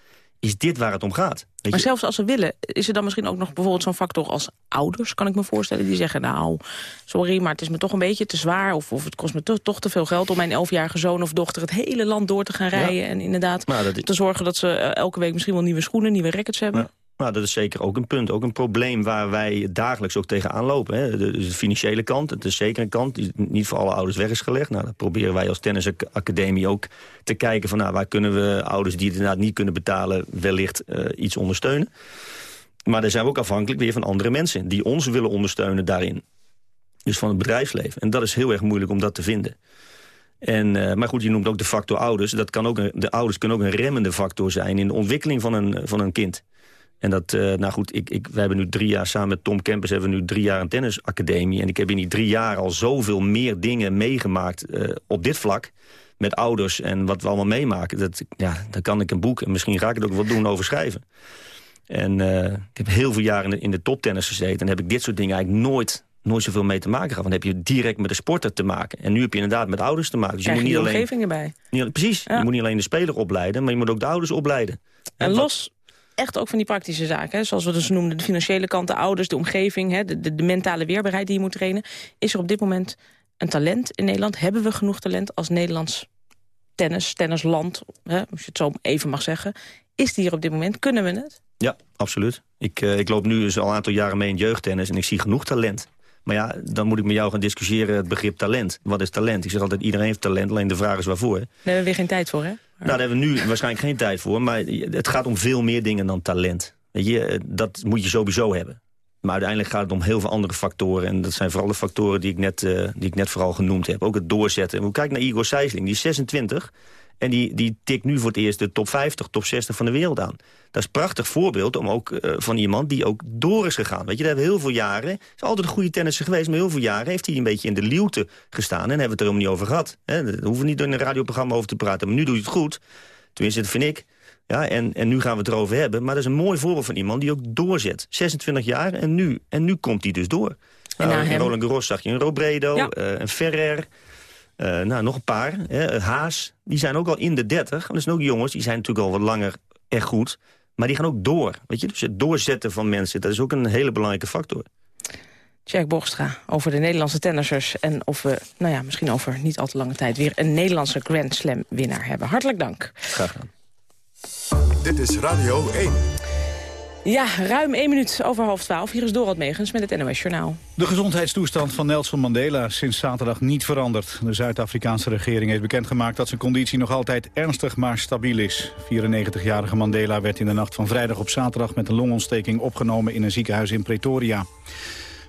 is dit waar het om gaat. Maar zelfs als ze willen, is er dan misschien ook nog bijvoorbeeld zo'n factor als ouders, kan ik me voorstellen, die zeggen, nou, sorry, maar het is me toch een beetje te zwaar, of, of het kost me toch, toch te veel geld om mijn elfjarige zoon of dochter het hele land door te gaan rijden ja. en inderdaad is... te zorgen dat ze elke week misschien wel nieuwe schoenen, nieuwe rackets hebben. Ja. Nou, dat is zeker ook een punt. Ook een probleem waar wij dagelijks ook tegenaan lopen. Hè. De, financiële kant, het is zeker een kant die niet voor alle ouders weg is gelegd. Nou, dat proberen wij als tennisacademie ook te kijken van... Nou, waar kunnen we ouders die het inderdaad niet kunnen betalen... wellicht uh, iets ondersteunen. Maar daar zijn we ook afhankelijk weer van andere mensen... die ons willen ondersteunen daarin. Dus van het bedrijfsleven. En dat is heel erg moeilijk om dat te vinden. En, uh, maar goed, je noemt ook de factor ouders. Dat kan ook de ouders kunnen ook een remmende factor zijn... in de ontwikkeling van een, van een kind. En dat, uh, nou goed, ik, ik, we hebben nu drie jaar samen met Tom Kempers... hebben we nu drie jaar een tennisacademie. En ik heb in die drie jaar al zoveel meer dingen meegemaakt uh, op dit vlak. Met ouders en wat we allemaal meemaken. Dat, ja, daar kan ik een boek, en misschien ga ik het ook wat doen, over schrijven. En uh, ik heb heel veel jaar in de, in de toptennis gezeten. En heb ik dit soort dingen eigenlijk nooit nooit zoveel mee te maken gehad. Want dan heb je direct met de sporter te maken. En nu heb je inderdaad met ouders te maken. Dus je moet niet alleen, omgeving erbij. Niet, precies, ja. je moet niet alleen de speler opleiden... maar je moet ook de ouders opleiden. En, en los echt ook van die praktische zaken. Hè? Zoals we dus noemden, de financiële kant, de ouders, de omgeving... Hè? De, mentale weerbaarheid die je moet trainen. Is er op dit moment een talent in Nederland? Hebben we genoeg talent als Nederlands tennis, tennisland? Hè? Als je het zo even mag zeggen. Is die hier op dit moment? Kunnen we het? Ja, absoluut. Ik, uh, ik loop nu dus al een aantal jaren mee in jeugdtennis... en ik zie genoeg talent. Maar ja, dan moet ik met jou gaan discussiëren het begrip talent. Wat is talent? Ik zeg altijd, iedereen heeft talent, alleen de vraag is waarvoor. Daar hebben we weer geen tijd voor, hè? Nou, daar hebben we nu waarschijnlijk geen tijd voor. Maar het gaat om veel meer dingen dan talent. Weet je, dat moet je sowieso hebben. Maar uiteindelijk gaat het om heel veel andere factoren. En dat zijn vooral de factoren die ik net, uh, die ik net vooral genoemd heb. Ook het doorzetten. Kijk naar Igor Sijsling, die is 26. En die, die tikt nu voor het eerst de top 50, top 60 van de wereld aan. Dat is een prachtig voorbeeld om ook, uh, van iemand die ook door is gegaan. Weet je, daar hebben heel veel jaren... is altijd een goede tennisser geweest, maar heel veel jaren... heeft hij een beetje in de luwte gestaan. En hebben we het er helemaal niet over gehad. Hè. Daar hoeven we niet in een radioprogramma over te praten. Maar nu doe je het goed. Tenminste, dat vind ik. Ja, en, en nu gaan we het erover hebben. Maar dat is een mooi voorbeeld van iemand die ook doorzet. 26 jaar en nu, en nu komt hij dus door. En nou. Roland Garros zag je een Robredo, ja. uh, een Ferrer... Uh, nou, nog een paar. Hè. Haas, die zijn ook al in de 30. Dat zijn ook jongens, die zijn natuurlijk al wat langer echt goed. Maar die gaan ook door. Weet je? Dus het doorzetten van mensen, dat is ook een hele belangrijke factor. Jack Bogstra over de Nederlandse tennissers... en of we, nou ja, misschien over niet al te lange tijd... weer een Nederlandse Grand Slam winnaar hebben. Hartelijk dank. Graag gedaan. Dit is Radio 1. Ja, ruim één minuut over half twaalf. Hier is Dorot Megens met het NOS Journaal. De gezondheidstoestand van Nelson Mandela is sinds zaterdag niet veranderd. De Zuid-Afrikaanse regering heeft bekendgemaakt dat zijn conditie nog altijd ernstig maar stabiel is. 94-jarige Mandela werd in de nacht van vrijdag op zaterdag met een longontsteking opgenomen in een ziekenhuis in Pretoria.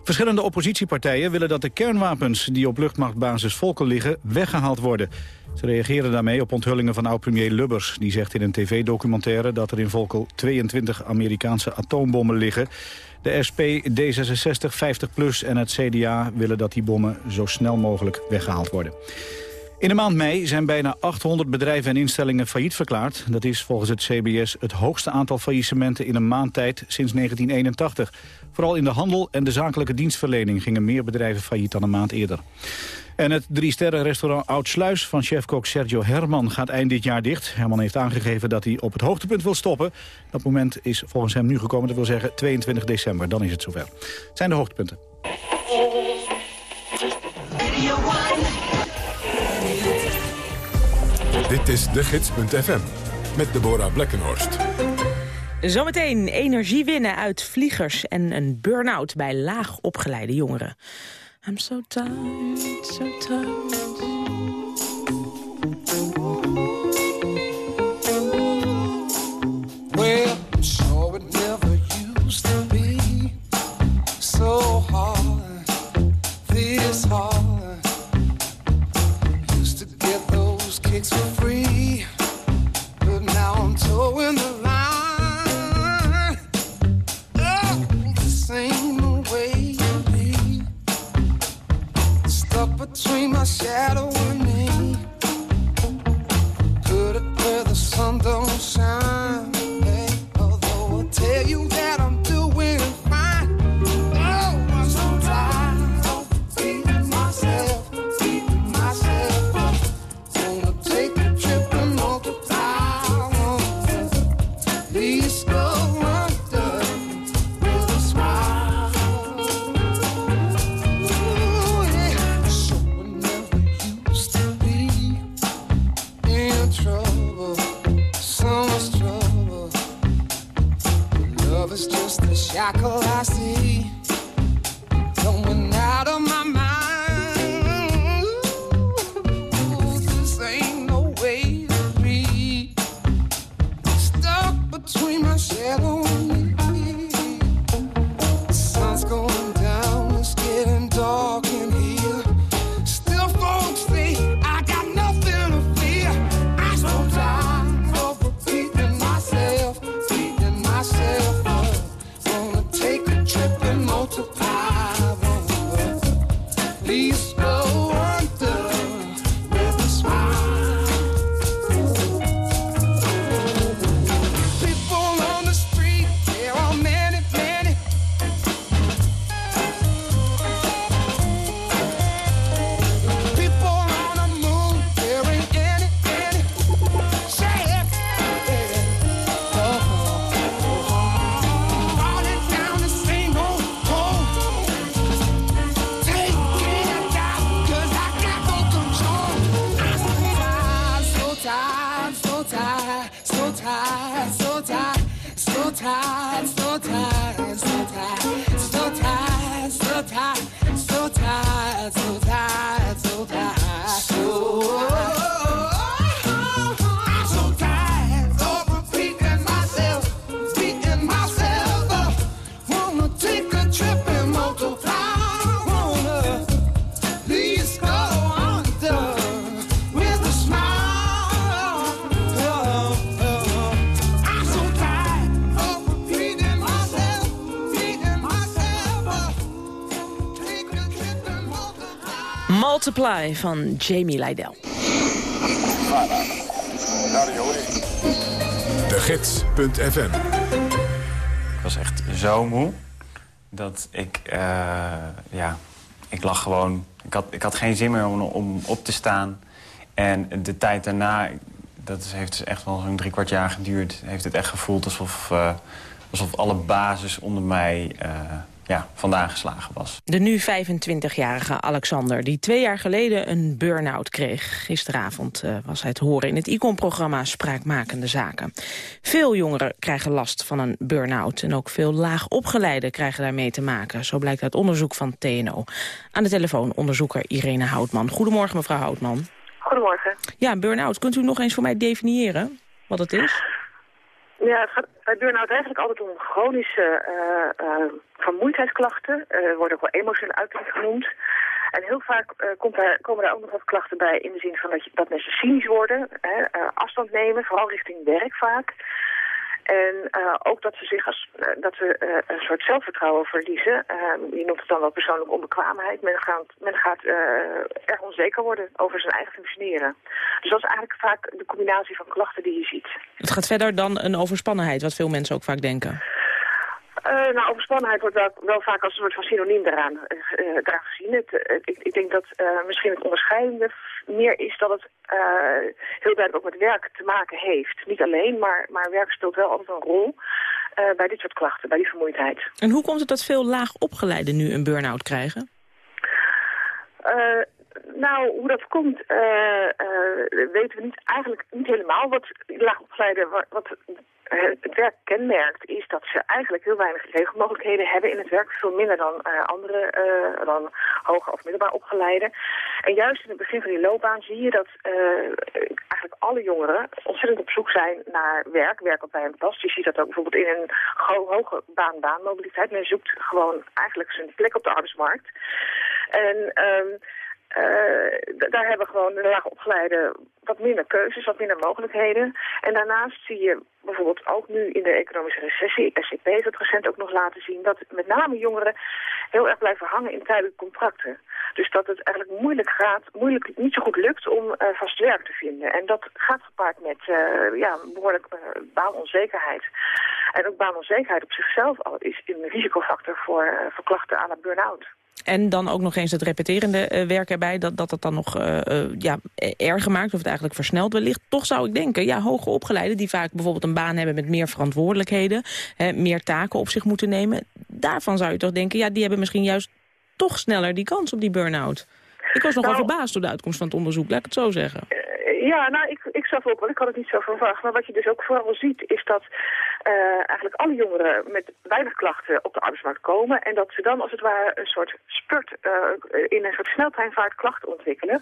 Verschillende oppositiepartijen willen dat de kernwapens die op luchtmachtbasis Volkel liggen weggehaald worden. Ze reageren daarmee op onthullingen van oud-premier Lubbers. Die zegt in een tv-documentaire dat er in Volkel 22 Amerikaanse atoombommen liggen. De SP, D66, 50PLUS en het CDA willen dat die bommen zo snel mogelijk weggehaald worden. In de maand mei zijn bijna 800 bedrijven en instellingen failliet verklaard. Dat is volgens het CBS het hoogste aantal faillissementen in een maand tijd sinds 1981. Vooral in de handel en de zakelijke dienstverlening gingen meer bedrijven failliet dan een maand eerder. En het drie-sterren-restaurant Oudsluis van chefkok Sergio Herman gaat eind dit jaar dicht. Herman heeft aangegeven dat hij op het hoogtepunt wil stoppen. Dat moment is volgens hem nu gekomen, dat wil zeggen 22 december. Dan is het zover. Het zijn de hoogtepunten. Dit is de gids.fm met Deborah Blekkenhorst. Zometeen energie winnen uit vliegers en een burn-out bij laag opgeleide jongeren. I'm so tired, so tired. Well, I'm sure it never used to be so hard, this hard. For free, but now I'm towing the line. Oh, this ain't the way to be. Stuck between my shadow and me. Put it where the sun don't shine. Blood Supply van Jamie Lydell. De Gids.fm Ik was echt zo moe dat ik, eh, ja, ik lag gewoon... Ik had, ik had geen zin meer om, om op te staan. En de tijd daarna, dat is, heeft dus echt wel zo'n drie kwart jaar geduurd... heeft het echt gevoeld alsof, eh, alsof alle basis onder mij eh, ja, vandaan geslagen was. De nu 25-jarige Alexander, die twee jaar geleden een burn-out kreeg. Gisteravond eh, was hij te horen in het ICON-programma Spraakmakende Zaken. Veel jongeren krijgen last van een burn-out. En ook veel laag opgeleiden krijgen daarmee te maken. Zo blijkt uit onderzoek van TNO. Aan de telefoon onderzoeker Irene Houtman. Goedemorgen, mevrouw Houtman. Goedemorgen. Ja, burn-out. Kunt u nog eens voor mij definiëren wat het is? Ja, het gaat bij burn-out eigenlijk altijd om chronische eh, eh, vermoeidheidsklachten. Er worden ook wel emotionele uiting genoemd. En heel vaak komt komen daar ook nog wat klachten bij in de zin van dat, je, dat mensen cynisch worden. Hè, afstand nemen, vooral richting werk vaak. En eh, ook dat ze zich als eh, dat ze eh, een soort zelfvertrouwen verliezen. Eh, je noemt het dan wel persoonlijke onbekwaamheid. Men gaat, men gaat erg onzeker worden over zijn eigen functioneren. Dus dat is eigenlijk vaak de combinatie van klachten die je ziet. Het gaat verder dan een overspannenheid, wat veel mensen ook vaak denken. Eh, nou, overspannenheid wordt wel, wel vaak als een soort van synoniem daaraan, eh, eh, daaraan gezien. Het, ik, ik denk dat misschien het onderscheidende meer is dat het heel duidelijk ook met werk te maken heeft. Niet alleen, maar, maar werk speelt wel altijd een rol bij dit soort klachten, bij die vermoeidheid. En hoe komt het dat veel laag opgeleiden nu een burn-out krijgen? Nou, hoe dat komt, weten we niet, eigenlijk niet helemaal. Wat laagopgeleiden, wat, het werk kenmerkt, is dat ze eigenlijk heel weinig regelmogelijkheden hebben in het werk. Veel minder dan eh, andere, eh, dan hoger of middelbaar opgeleiden. En juist in het begin van die loopbaan zie je dat eh, eigenlijk alle jongeren ontzettend op zoek zijn naar werk. Werk wat bij hen past. Je ziet dat ook bijvoorbeeld in een ho- hoge baan-baan-mobiliteit. Men zoekt gewoon eigenlijk zijn plek op de arbeidsmarkt. En... ehm eh, daar hebben gewoon de laag opgeleide wat minder keuzes, wat minder mogelijkheden. En daarnaast zie je bijvoorbeeld ook nu in de economische recessie, SCP heeft het recent ook nog laten zien, dat met name jongeren heel erg blijven hangen in tijdelijke contracten. Dus dat het eigenlijk moeilijk gaat, moeilijk, niet zo goed lukt om eh, vast werk te vinden. En dat gaat gepaard met eh, ja, behoorlijk eh, baanonzekerheid. En ook baanonzekerheid op zichzelf al is een risicofactor voor, eh, voor klachten aan een burn-out. En dan ook nog eens het repeterende eh, werk erbij, dat, dat het dan nog eh, eh, ja, erger maakt, of het eigenlijk versneld wellicht. Toch zou ik denken, ja, hoge opgeleiden die vaak bijvoorbeeld een baan hebben met meer verantwoordelijkheden, hè, meer taken op zich moeten nemen. Daarvan zou je toch denken, ja, die hebben misschien juist toch sneller die kans op die burn-out. Ik was nogal Nou- verbaasd door de uitkomst van het onderzoek, laat ik het zo zeggen. Ja, nou, ik, ik zelf ook wel. Ik had het niet zo verwacht. Maar wat je dus ook vooral ziet, is dat eh, eigenlijk alle jongeren met weinig klachten op de arbeidsmarkt komen. En dat ze dan als het ware een soort spurt eh, in een soort sneltreinvaart klachten ontwikkelen.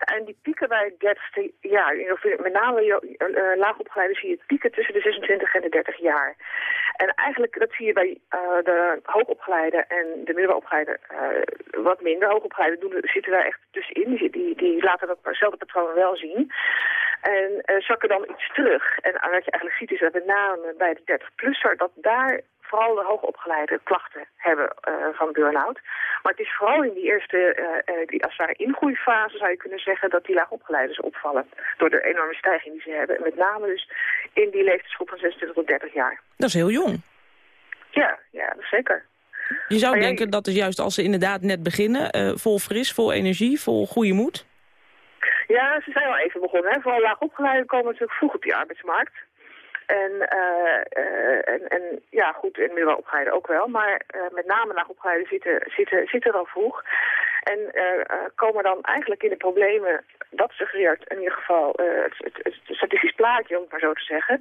En die pieken bij het 30 jaar. Of met name jo- eh, laagopgeleiden zie je pieken tussen de 26 en de 30 jaar. En eigenlijk, dat zie je bij de hoogopgeleiden en de middelbaar opgeleiden eh, wat minder. Hoogopgeleiden doen, zitten daar echt tussenin. Die, die, die laten dat hetzelfde patroon wel zien. En eh, zakken dan iets terug. En wat je eigenlijk ziet is dat met name bij de 30-plusser... dat daar vooral de hoogopgeleide klachten hebben eh, van burn-out. Maar het is vooral in die eerste, eh, die als het ware ingroeifase zou je kunnen zeggen... dat die laagopgeleiden opvallen. Door de enorme stijging die ze hebben. En met name dus in die leeftijdsgroep van 26 tot 30 jaar. Dat is heel jong. Ja, ja, zeker. Je zou Maar denken dat is juist als ze inderdaad net beginnen, vol fris, vol energie, vol goede moed. Ja, ze zijn al even begonnen. Hè. Vooral laagopgeleiden komen natuurlijk vroeg op die arbeidsmarkt. En, eh, eh, en, en ja, goed, en middelbaar opgeleiden ook wel. Maar eh, met name laagopgeleiden zitten, zitten, zitten al vroeg. En komen dan eigenlijk in de problemen, dat suggereert in ieder geval het, het, het statistisch plaatje, om het maar zo te zeggen,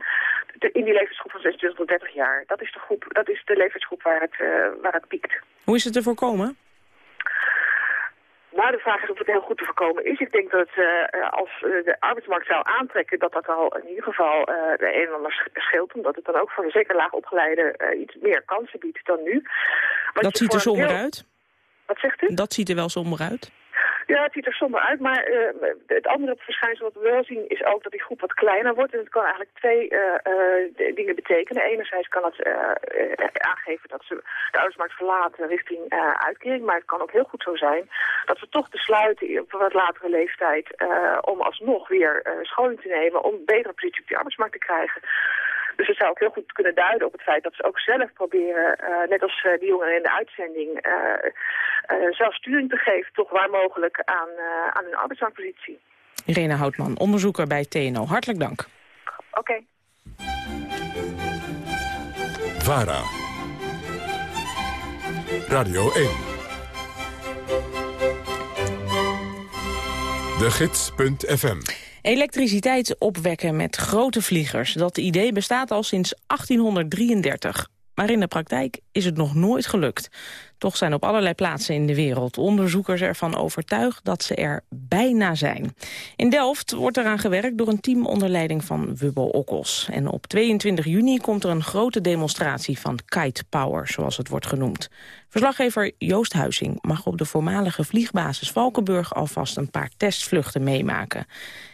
de, in die leeftijdsgroep van 26 tot 30 jaar. Dat is de, groep, dat is de leeftijdsgroep waar het, waar het piekt. Hoe is het te voorkomen? Nou, de vraag is of het heel goed te voorkomen is. Ik denk dat het, eh, als eh, de arbeidsmarkt zou aantrekken, dat dat al in ieder geval eh, de een en ander sch- scheelt. Omdat het dan ook voor de zeker laag opgeleide eh, iets meer kansen biedt dan nu. Wat dat ziet er een somber uit. Wat zegt u? Dat ziet er wel somber uit. Ja, het ziet er somber uit, maar eh, het andere verschijnsel wat we wel zien is ook dat die groep wat kleiner wordt. En het kan eigenlijk twee eh, eh, dingen betekenen. Enerzijds kan het aangeven dat ze de arbeidsmarkt verlaten richting uitkering. Maar het kan ook heel goed zo zijn dat we toch besluiten op wat latere leeftijd om alsnog weer scholing te nemen om een betere positie op die arbeidsmarkt te krijgen. Dus het zou ook heel goed kunnen duiden op het feit dat ze ook zelf proberen, eh, net als eh, die jongeren in de uitzending, eh, eh, zelf sturing te geven, toch waar mogelijk aan, eh, aan hun arbeidsmarktpositie. Irene Houtman, onderzoeker bij TNO. Hartelijk dank. Oké. VARA. Radio 1. De Gids.fm. Elektriciteit opwekken met grote vliegers. Dat idee bestaat al sinds 1833. Maar in de praktijk is het nog nooit gelukt. Toch zijn op allerlei plaatsen in de wereld onderzoekers ervan overtuigd dat ze er bijna zijn. In Delft wordt eraan gewerkt door een team onder leiding van Wubbo Okkels. En op 22 juni komt er een grote demonstratie van Kite Power, zoals het wordt genoemd. Verslaggever Joost Huizing mag op de voormalige vliegbasis Valkenburg alvast een paar testvluchten meemaken.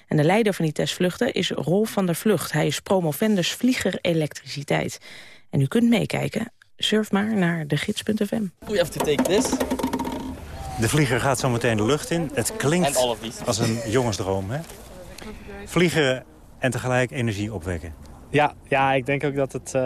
En de leider van die testvluchten is Rolf van der Vlucht. Hij is promovendus vlieger elektriciteit. En u kunt meekijken. Surf maar naar degids.fm. We have to take this. De vlieger gaat zo meteen de lucht in. Het klinkt als een jongensdroom, hè? Vliegen en tegelijk energie opwekken. Ja, ja, ik denk ook dat het eh,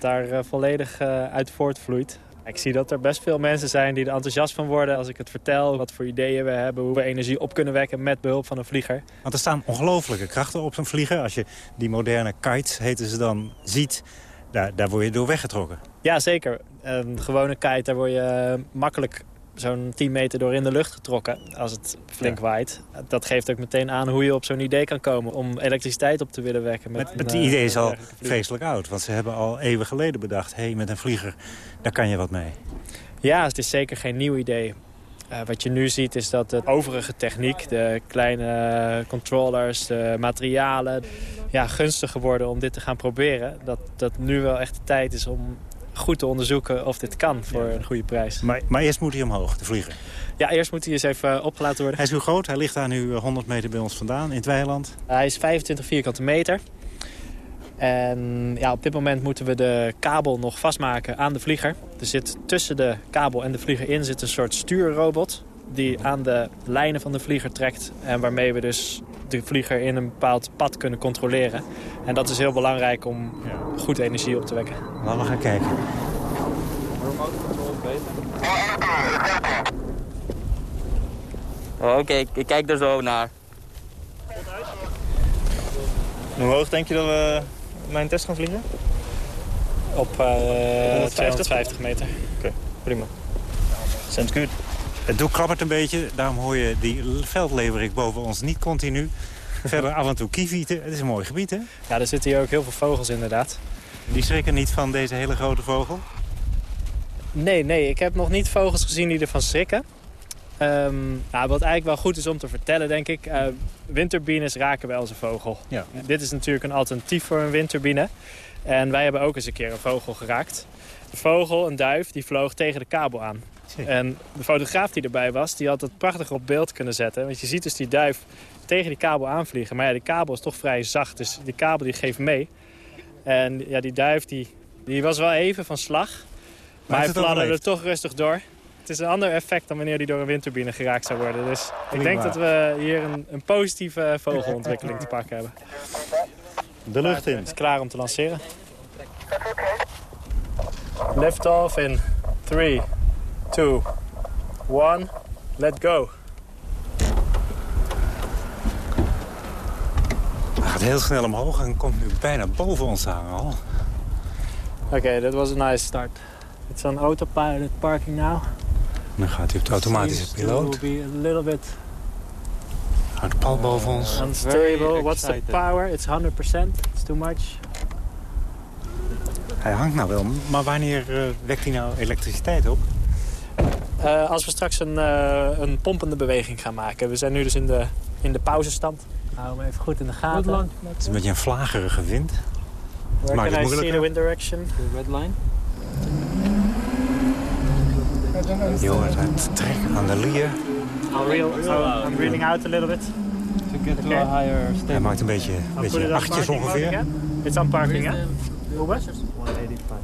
daar eh, volledig eh, uit voortvloeit. Ik zie dat er best veel mensen zijn die er enthousiast van worden als ik het vertel. Wat voor ideeën we hebben, hoe we energie op kunnen wekken met behulp van een vlieger. Want er staan ongelofelijke krachten op zo'n vlieger. Als je die moderne kites, heten ze dan, ziet, daar, daar word je door weggetrokken. Ja, zeker. Een gewone kite, daar word je makkelijk zo'n 10 meter door in de lucht getrokken als het flink waait. Dat geeft ook meteen aan hoe je op zo'n idee kan komen om elektriciteit op te willen wekken. Met, Maar het een, idee eh, is al vreselijk oud. Want ze hebben al eeuwen geleden bedacht... hé, hey, met een vlieger, daar kan je wat mee. Ja, het is zeker geen nieuw idee. Eh, wat je nu ziet is dat de overige techniek, de kleine controllers, de materialen... Ja, gunstiger worden om dit te gaan proberen. Dat, dat nu wel echt de tijd is om goed te onderzoeken of dit kan voor een goede prijs. Maar, maar eerst moet hij omhoog, de vlieger. Ja, eerst moet hij eens even eh, opgelaten worden. Hij is hoe groot? Hij ligt daar nu eh, 100 meter bij ons vandaan, in het weiland. Hij is 25 vierkante meter. En ja, op dit moment moeten we de kabel nog vastmaken aan de vlieger. Er zit tussen de kabel en de vlieger in zit een soort stuurrobot... die aan de lijnen van de vlieger trekt... en waarmee we dus de vlieger in een bepaald pad kunnen controleren. En dat is heel belangrijk om goed energie op te wekken. Laten we gaan kijken. Oh, Oké, ik- ik kijk er zo naar. Hoe hoog denk je dat we mijn test gaan vliegen? Op eh 250 meter. Oké, prima. Sounds good. Het doek klappert een beetje, daarom hoor je die veldleverik boven ons niet continu. Verder af en toe kievieten. Het is een mooi gebied, hè? Ja, er zitten hier ook heel veel vogels inderdaad. Die schrikken niet van deze hele grote vogel? Nee, nee, ik heb nog niet vogels gezien die ervan schrikken. Ehm, nou, wat eigenlijk wel goed is om te vertellen, denk ik... eh windturbines raken wel eens een vogel. Ja. Dit is natuurlijk een alternatief voor een windturbine. En wij hebben ook eens een keer een vogel geraakt. De vogel, een duif, die vloog tegen de kabel aan. En de fotograaf die erbij was, die had het prachtig op beeld kunnen zetten. Want je ziet dus die duif tegen die kabel aanvliegen. Maar ja, die kabel is toch vrij zacht, dus die kabel die geeft mee. En ja, die duif die, die was wel even van slag. Maar, heeft hij fladderde overleefd? toch rustig door. Het is een ander effect dan wanneer die door een windturbine geraakt zou worden. Dus ik denk dat we hier een, een positieve vogelontwikkeling te pakken hebben. De lucht in. Het is klaar om te lanceren. Lift off in 3, 2, 1. Let go. Hij gaat heel snel omhoog en komt nu bijna boven ons hangen al. Oké, that was a nice start. It's on autopilot parking now. Dan gaat hij op de automatische piloot. To be a little bit Houdt de pal boven ons. unstable. What's the power? It's 100%. It's too much. Hij hangt nou wel, maar wanneer eh, wekt hij nou elektriciteit op? Eh, als we straks een, eh, een pompende beweging gaan maken. We zijn nu dus in de, in de pauzestand. Hou hem even goed in de gaten. Het is een beetje een vlagerige wind. Where Maakt can het I see the wind direction? The red line. Je hoort het trek aan de lier. I'll reel, so I'm reeling out a little bit. To get to a higher state. Hij maakt een beetje, put beetje achtjes ongeveer. again. It's on parking, hè? Uber? 185.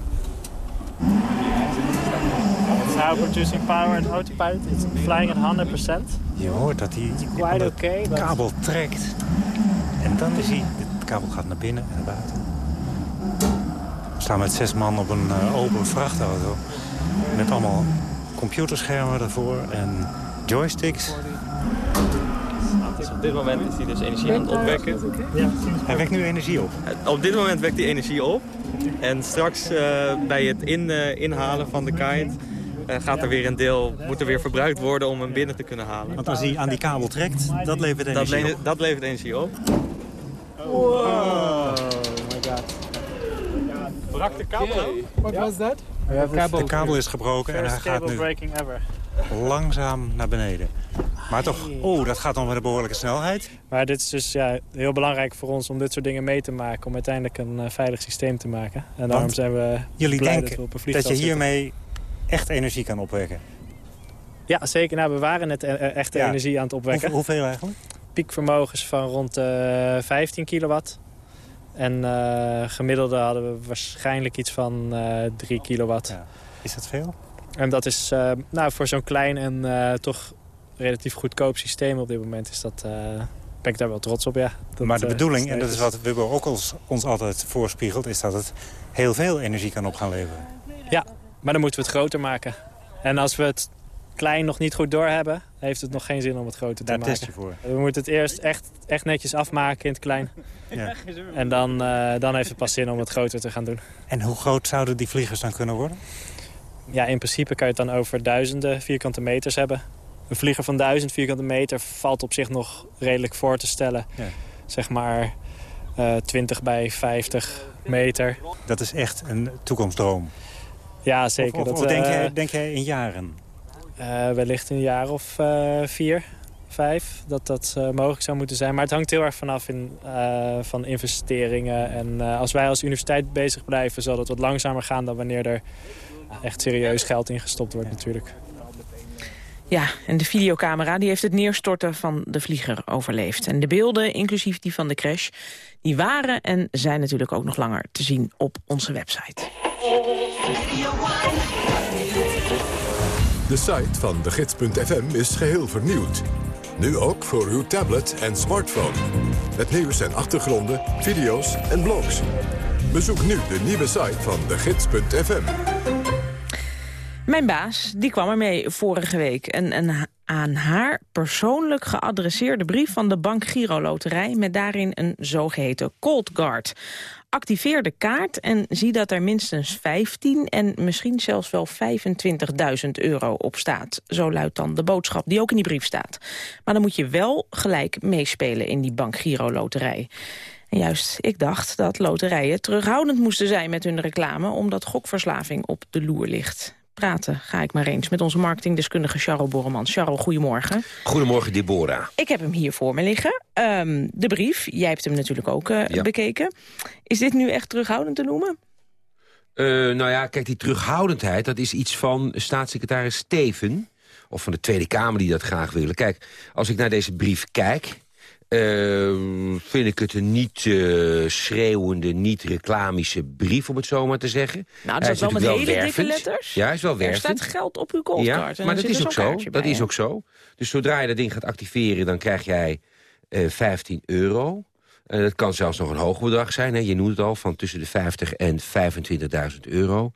Now producing power and autopilot. It's flying at 100%. Je hoort dat hij quite de okay, but- kabel trekt. En dan is hij... De kabel gaat naar binnen en naar buiten. We staan met zes man op een eh, open vrachtauto. Met allemaal computerschermen ervoor en joysticks. Op dit moment is hij dus energie aan het opwekken. Hij wekt nu energie op. Op dit moment wekt hij energie op. En straks eh, bij het in, eh, inhalen van de kite gaat er weer een deel, moet er weer verbruikt worden om hem binnen te kunnen halen. Want als hij aan die kabel trekt, dat levert Dat, energie le- op. dat levert energie op. Oh my god. Brak de kabel What was that? De kabel is gebroken en hij gaat nu langzaam naar beneden. Maar toch, oh, dat gaat dan met een behoorlijke snelheid. Maar dit is dus ja, heel belangrijk voor ons om dit soort dingen mee te maken. Om uiteindelijk een eh, veilig systeem te maken. En daarom Want zijn we Jullie blij denken dat we op een dat, vliegveld je hiermee echt energie kan opwekken. Ja, zeker. Nou, we waren net eh, echte Ja. energie aan het opwekken. Hoeveel, hoeveel eigenlijk? Piekvermogens van rond eh 15 kilowatt. En eh, gemiddelde hadden we waarschijnlijk iets van eh 3 kilowatt. Is dat veel? En dat is nou, voor zo'n klein en toch relatief goedkoop systeem op dit moment is dat, ben ik daar wel trots op, ja. Dat, maar de bedoeling, en dat is wat Wubbo ook ons, ons altijd voorspiegelt... is dat het heel veel energie kan op gaan leveren. Ja, maar dan moeten we het groter maken. En als we het klein nog niet goed doorhebben... heeft het nog geen zin om het groter te Daar maken. test je voor. We moeten het eerst echt, echt netjes afmaken in het klein. Ja. En dan, eh, dan heeft het pas zin om het groter te gaan doen. En hoe groot zouden die vliegers dan kunnen worden? Ja, in principe kan je het dan over duizenden vierkante meters hebben. Een vlieger van duizend vierkante meter valt op zich nog redelijk voor te stellen. Ja. Zeg maar eh 20 bij 50 meter. Dat is echt een toekomstdroom. Ja, zeker. Of, of, dat, of denk, eh, jij, denk jij in jaren? Eh, wellicht een jaar of eh, vier, vijf, dat dat mogelijk zou moeten zijn. Maar het hangt heel erg vanaf in, van investeringen. En als wij als universiteit bezig blijven, zal dat wat langzamer gaan... dan wanneer er echt serieus geld in gestopt wordt natuurlijk. Ja, en de videocamera die heeft het neerstorten van de vlieger overleefd. En de beelden, inclusief die van de crash, die waren en zijn natuurlijk ook nog langer te zien op onze website. De site van de gids.fm is geheel vernieuwd. Nu ook voor uw tablet en smartphone. Het nieuws en achtergronden, video's en blogs. Bezoek nu de nieuwe site van de gids.fm. Mijn baas, die kwam ermee vorige week. Een, een aan haar persoonlijk geadresseerde brief van de Bank Giro Loterij... met daarin een zogeheten cold guard. Activeer de kaart en zie dat er minstens 15 en misschien zelfs wel 25.000 euro op staat. Zo luidt dan de boodschap die ook in die brief staat. Maar dan moet je wel gelijk meespelen in die Bank Giro Loterij. En juist, ik dacht dat loterijen terughoudend moesten zijn met hun reclame... omdat gokverslaving op de loer ligt. Praten ga ik maar eens met onze marketingdeskundige Charles Borremans. Charles, goedemorgen. Goedemorgen, Deborah. Ik heb hem hier voor me liggen. Ehm, de brief, jij hebt hem natuurlijk ook eh, Ja. bekeken. Is dit nu echt terughoudend te noemen? Eh, nou ja, kijk, die terughoudendheid, dat is iets van staatssecretaris Steven... of van de Tweede Kamer die dat graag willen. Kijk, als ik naar deze brief kijk... eh, vind ik het een niet eh, schreeuwende, niet reclamische brief, om het zo maar te zeggen. Nou, dat is wel met hele dikke letters. Ja, hij is wel Er wervend. staat geld op uw coldcard. Ja, maar dat is ook zo. Dat is ook zo. Dus zodra je dat ding gaat activeren, dan krijg jij eh 15 euro. En dat kan zelfs nog een hoger bedrag zijn. Hè. Je noemt het al, van tussen de 50 en 25.000 euro.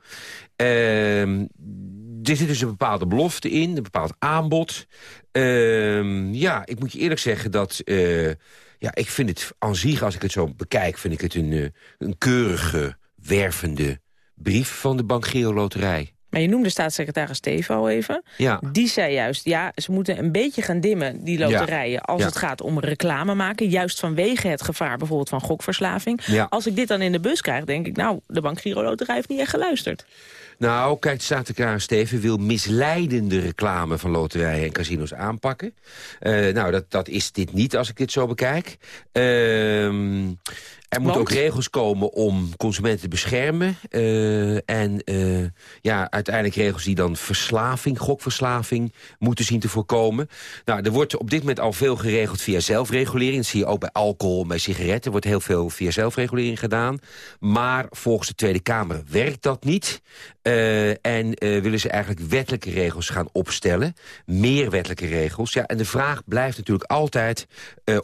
Er zit dus een bepaalde belofte in, een bepaald aanbod. Ehm, ja, ik moet je eerlijk zeggen dat... eh, ja, ik vind het aan zich, als ik het zo bekijk... vind ik het een, eh, een keurige, wervende brief van de Bank Giro Loterij. Maar je noemde staatssecretaris Steven al even. Ja. Die zei juist, ja, ze moeten een beetje gaan dimmen, die loterijen... als Ja. het gaat om reclame maken. Juist vanwege het gevaar bijvoorbeeld van gokverslaving. Ja. Als ik dit dan in de bus krijg, denk ik... nou, de Bank Giro Loterij heeft niet echt geluisterd. Nou, kijk, de staatssecretaris Steven wil misleidende reclame van loterijen en casino's aanpakken. Eh, nou, dat, dat is dit niet als ik dit zo bekijk. Ehm, Er moeten ook regels komen om consumenten te beschermen. eh, en eh, ja, uiteindelijk regels die dan verslaving, gokverslaving... moeten zien te voorkomen. Nou, er wordt op dit moment al veel geregeld via zelfregulering. Dat zie je ook bij alcohol, bij sigaretten. Wordt heel veel via zelfregulering gedaan. Maar volgens de Tweede Kamer werkt dat niet. Eh, en willen ze eigenlijk wettelijke regels gaan opstellen. Meer wettelijke regels. Ja, en de vraag blijft natuurlijk altijd...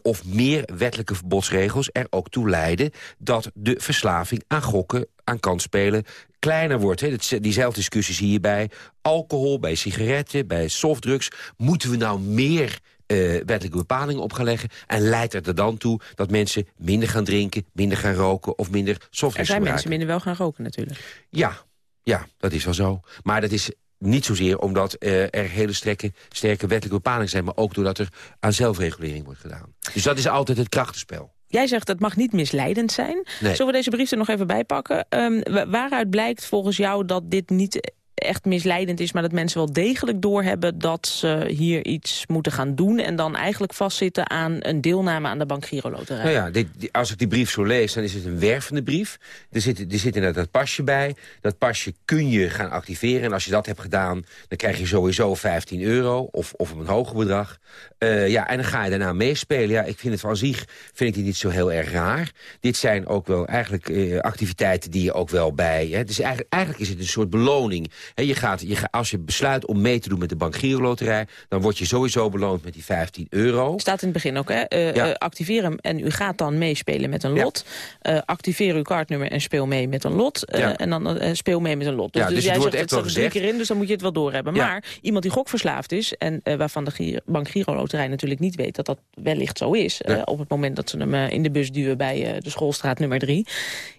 of meer wettelijke verbodsregels er ook toe leiden... dat de verslaving aan gokken, aan kansspelen kleiner wordt. Hè. Diezelfde discussie zie je bij alcohol, bij sigaretten, bij softdrugs. Moeten we nou meer eh, wettelijke bepalingen op gaan leggen? En leidt het er dan toe dat mensen minder gaan drinken... minder gaan roken of minder Er softdrugs zijn gebruiken? mensen minder wel gaan roken natuurlijk. Ja, ja, dat is wel zo. Maar dat is niet zozeer omdat eh, er hele sterke, sterke wettelijke bepalingen zijn... maar ook doordat er aan zelfregulering wordt gedaan. Dus dat is altijd het krachtenspel. Jij zegt het mag niet misleidend zijn. Nee. Zullen we deze brief er nog even bij pakken? Ehm, wa- waaruit blijkt volgens jou dat dit niet echt misleidend is... maar dat mensen wel degelijk doorhebben dat ze hier iets moeten gaan doen... en dan eigenlijk vastzitten aan een deelname aan de Bank Giro Loterij? Nou ja, dit, als ik die brief zo lees, dan is het een wervende brief. Er zit, er zit inderdaad dat pasje bij. Dat pasje kun je gaan activeren. En als je dat hebt gedaan, dan krijg je sowieso 15 euro. Of, of een hoger bedrag. Eh, ja, en dan ga je daarna meespelen. Ja, ik vind het van zich vind ik dit niet zo heel erg raar. Dit zijn ook wel eigenlijk eh, activiteiten die je ook wel bij... Hè, dus eigenlijk, eigenlijk is het een soort beloning. Hè, je gaat, je als je besluit om mee te doen met de Bank Giro Loterij... dan word je sowieso beloond met die 15 euro. Staat in het begin ook, hè? Eh, Ja. eh, activeer hem en u gaat dan meespelen met een Ja. lot. Eh, activeer uw kaartnummer en speel mee met een lot. Ja. En dan speel mee met een lot. Dus, Ja, dus dus jij zegt, wordt echt staat er drie keer in, dus dan moet je het wel doorhebben. Ja. Maar iemand die gokverslaafd is... en waarvan de Bank Giro Loterij natuurlijk niet weet dat dat wellicht zo is... Ja. op het moment dat ze hem in de bus duwen bij de schoolstraat nummer drie...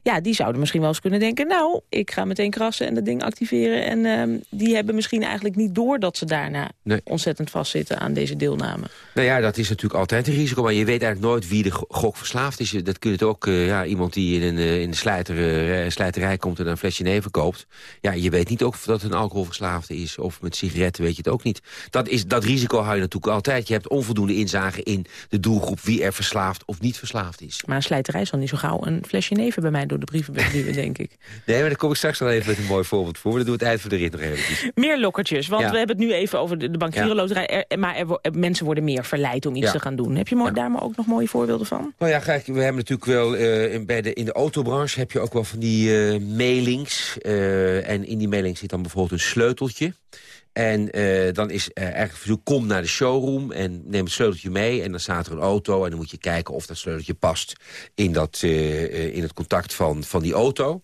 ja, die zouden misschien wel eens kunnen denken... nou, ik ga meteen krassen en dat ding activeren. En ehm, die hebben misschien eigenlijk niet door dat ze daarna... Nee. ontzettend vastzitten aan deze deelname. Nou ja, dat is natuurlijk altijd een risico. Maar je weet eigenlijk nooit wie de go- gok verslaafd is. Dat kun je het ook, eh, ja, iemand die in een, eh, in de slijter, eh, slijterij komt en een flesje neven koopt. Ja, je weet niet ook of dat een alcoholverslaafde is. Of met sigaretten weet je het ook niet. Dat, is, dat risico hou je natuurlijk altijd. Je hebt onvoldoende inzage in de doelgroep wie er verslaafd of niet verslaafd is. Maar een slijterij zal niet zo gauw een flesje neven bij mij door de brievenbus duwen, denk ik. Nee, maar daar kom ik straks nog even met een mooi voorbeeld voor. Dat doen het eind van de rit nog even. Meer lokkertjes, want Ja. we hebben het nu even over de, de Bank Ja. Giro Loterij. Er- maar er, er- mensen worden meer verleid om iets Ja. te gaan doen. Heb je mo- daar maar ook nog mooie voorbeelden van? Nou ja, kijk, we hebben natuurlijk wel eh, in, bij de, in de autobranche heb je ook wel van die eh, mailings. eh, en in die mailing zit dan bijvoorbeeld een sleuteltje. En eh, dan is eh, eigenlijk verzoek, kom naar de showroom en neem het sleuteltje mee. En dan staat er een auto en dan moet je kijken of dat sleuteltje past in, dat, eh, eh, in het contact van, van die auto.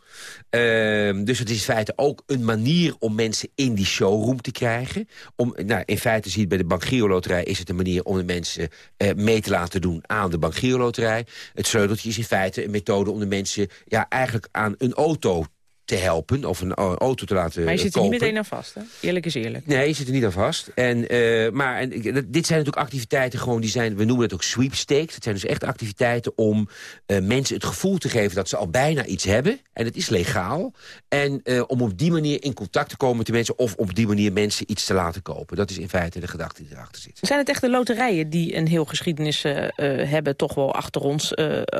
Ehm, dus het is in feite ook een manier om mensen in die showroom te krijgen. Om, nou, in feite zie je bij de Bank Giro Loterij is het een manier om de mensen mee te laten doen aan de Bank Giro Loterij. Het sleuteltje is in feite een methode om de mensen ja, eigenlijk aan een auto te helpen. Of een auto te laten Maar je zit er niet kopen. meteen aan vast, hè? Eerlijk is eerlijk. Nee, je zit er niet aan vast. En, eh, maar en, dit zijn natuurlijk activiteiten, gewoon, die zijn, we noemen het ook sweepstakes. Het zijn dus echt activiteiten om eh, mensen het gevoel te geven dat ze al bijna iets hebben. En het is legaal. En eh, om op die manier in contact te komen met de mensen... of op die manier mensen iets te laten kopen. Dat is in feite de gedachte die erachter zit. Zijn het echt de loterijen die een heel geschiedenis hebben, toch wel achter ons...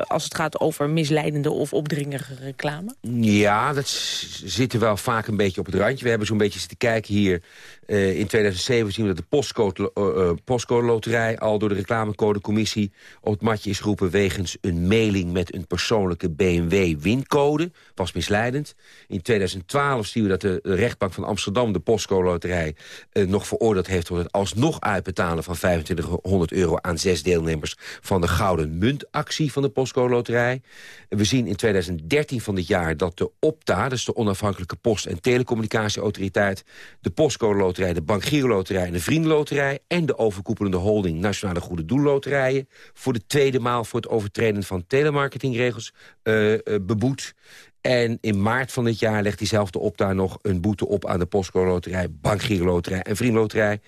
als het gaat over misleidende of opdringerige reclame? Ja, dat s- zit er wel vaak een beetje op het randje. We hebben zo'n beetje zitten kijken hier. Eh, in 2007 zien we dat de postcode, eh, postcode loterij... al door de reclamecodecommissie op het matje is geroepen... wegens een mailing met een persoonlijke BMW-wincode. Was misleidend. In 2012 zien we dat de rechtbank van Amsterdam... de postcode loterij nog veroordeeld heeft... tot het alsnog uitbetalen van 2500 euro... aan zes deelnemers van de Gouden Muntactie van de postcode loterij. We zien in 2013 van dit jaar dat de OPTA... dus de onafhankelijke post- en telecommunicatieautoriteit... de postcode loterij, de Bank Giro loterij en de Vriendenloterij... en de overkoepelende holding Nationale Goede Doelloterijen... voor de tweede maal voor het overtreden van telemarketingregels eh, beboet. En in maart van dit jaar legt diezelfde OPTA nog een boete op... aan de postcode loterij, Bank Giro loterij en Vriendenloterij...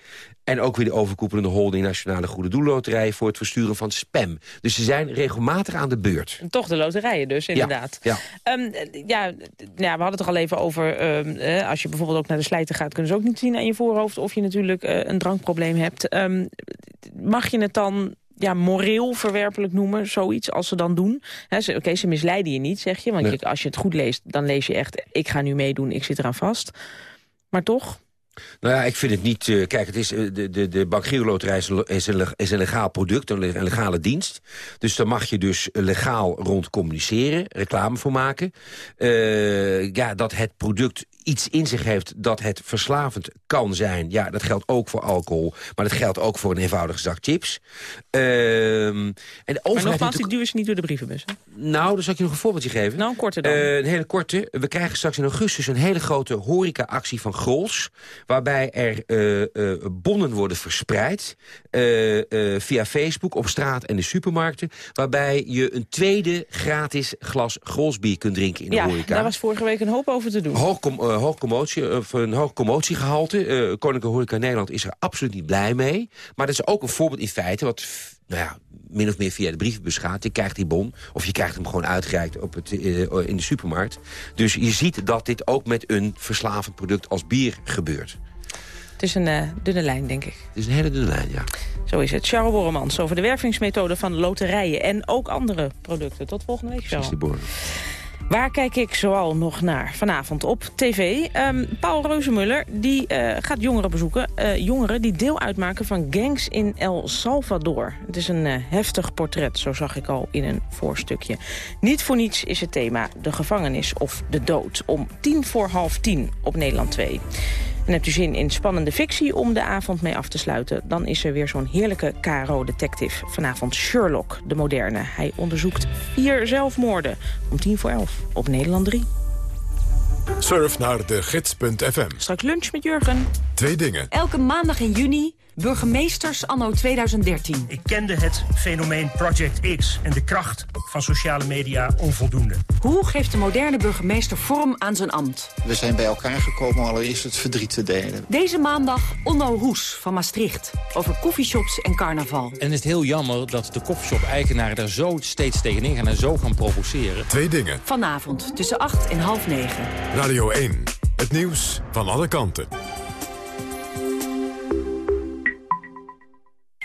En ook weer de overkoepelende holding Nationale Goede Doelloterij... voor het versturen van spam. Dus ze zijn regelmatig aan de beurt. Toch de loterijen dus, inderdaad. Ja. Ehm, ja, ja, we hadden het er al even over. ehm, eh, als je bijvoorbeeld ook naar de slijter gaat... kunnen ze ook niet zien aan je voorhoofd... of je natuurlijk eh, een drankprobleem hebt. Ehm, mag je het dan ja, moreel verwerpelijk noemen, zoiets, als ze dan doen. Oké, ze misleiden je niet, zeg je. Want Nee. je, als je het goed leest, dan lees je echt... ik ga nu meedoen, ik zit eraan vast. Maar toch, Nou ja, ik vind het niet... eh, kijk, het is, eh, de, de, de is een, is, is een legaal product, een, een legale dienst. Dus daar mag je dus legaal rond communiceren, reclame voor maken. Eh, ja, dat het product iets in zich heeft dat het verslavend kan zijn. Ja, dat geldt ook voor alcohol. Maar dat geldt ook voor een eenvoudige zak chips. Ehm, en de maar overheid nogmaals, die duwen ze niet door de brievenbus. hè? nou, dan zal ik je nog een voorbeeldje geven. Nou, een korte dan. Eh, een hele korte. We krijgen straks in augustus een hele grote horeca-actie van Grols. Waarbij er eh, eh, bonnen worden verspreid via Facebook op straat en de supermarkten. Waarbij je een tweede gratis glas Grolsbier kunt drinken in de ja, horeca. daar was vorige week een hoop over te doen. Hoog, com- eh, hoog commotie, of een hoog commotiegehalte. Eh Koninklijke Horeca Nederland is er absoluut niet blij mee. Maar dat is ook een voorbeeld in feite... wat nou ja, min of meer via de brievenbus gaat. Je krijgt die bon, of je krijgt hem gewoon uitgereikt op het, eh, in de supermarkt. Dus je ziet dat dit ook met een verslavend product als bier gebeurt. Het is een eh, dunne lijn, denk ik. Het is een hele dunne lijn, ja. Zo is het. Charles Borremans over de wervingsmethode van loterijen... en ook andere producten. Tot volgende week, Charles. Waar kijk ik zoal nog naar vanavond op tv? Ehm, Paul Reuzemuller die, eh, gaat jongeren bezoeken. eh, jongeren die deel uitmaken van gangs in El Salvador. Het is een eh, heftig portret, zo zag ik al in een voorstukje. Niet voor niets is het thema de gevangenis of de dood. Om tien voor half tien op Nederland 2. En hebt u zin in spannende fictie om de avond mee af te sluiten... dan is er weer zo'n heerlijke KRO-detective. Vanavond Sherlock, de moderne. Hij onderzoekt vier zelfmoorden. Om tien voor elf op Nederland 3. Surf naar de gids.fm. Straks lunch met Jurgen. Twee dingen. Elke maandag in juni burgemeesters anno 2013. Ik kende het fenomeen Project X en de kracht van sociale media onvoldoende. Hoe geeft de moderne burgemeester vorm aan zijn ambt? We zijn bij elkaar gekomen om allereerst het verdriet te delen. Deze maandag Onno Hoes van Maastricht. Over koffieshops en carnaval. En het is heel jammer dat de koffieshop-eigenaren daar zo steeds tegenin gaan en zo gaan provoceren. Twee dingen. Vanavond tussen 8 en half 9. Radio 1. Het nieuws van alle kanten.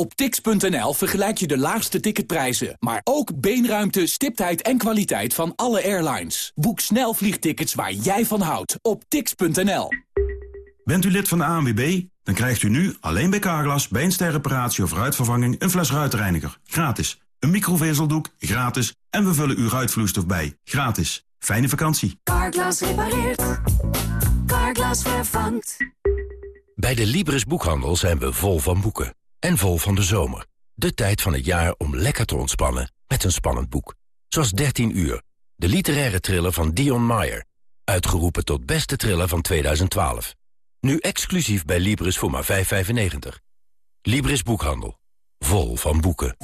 Op tix.nl vergelijk je de laagste ticketprijzen, maar ook beenruimte, stiptheid en kwaliteit van alle airlines. Boek snel vliegtickets waar jij van houdt op tix.nl. Bent u lid van de ANWB? Dan krijgt u nu alleen bij Carglass bij een sterreparatie of ruitvervanging een fles ruitreiniger. Gratis. Een microvezeldoek. Gratis. En we vullen uw ruitvloeistof bij. Gratis. Fijne vakantie. Carglass repareert. Carglass vervangt. Bij de Libris Boekhandel zijn we vol van boeken. En vol van de zomer. De tijd van het jaar om lekker te ontspannen met een spannend boek. Zoals 13 uur. De literaire thriller van Dion Meyer. Uitgeroepen tot beste thriller van 2012. Nu exclusief bij Libris voor maar 5,95. Libris Boekhandel. Vol van boeken.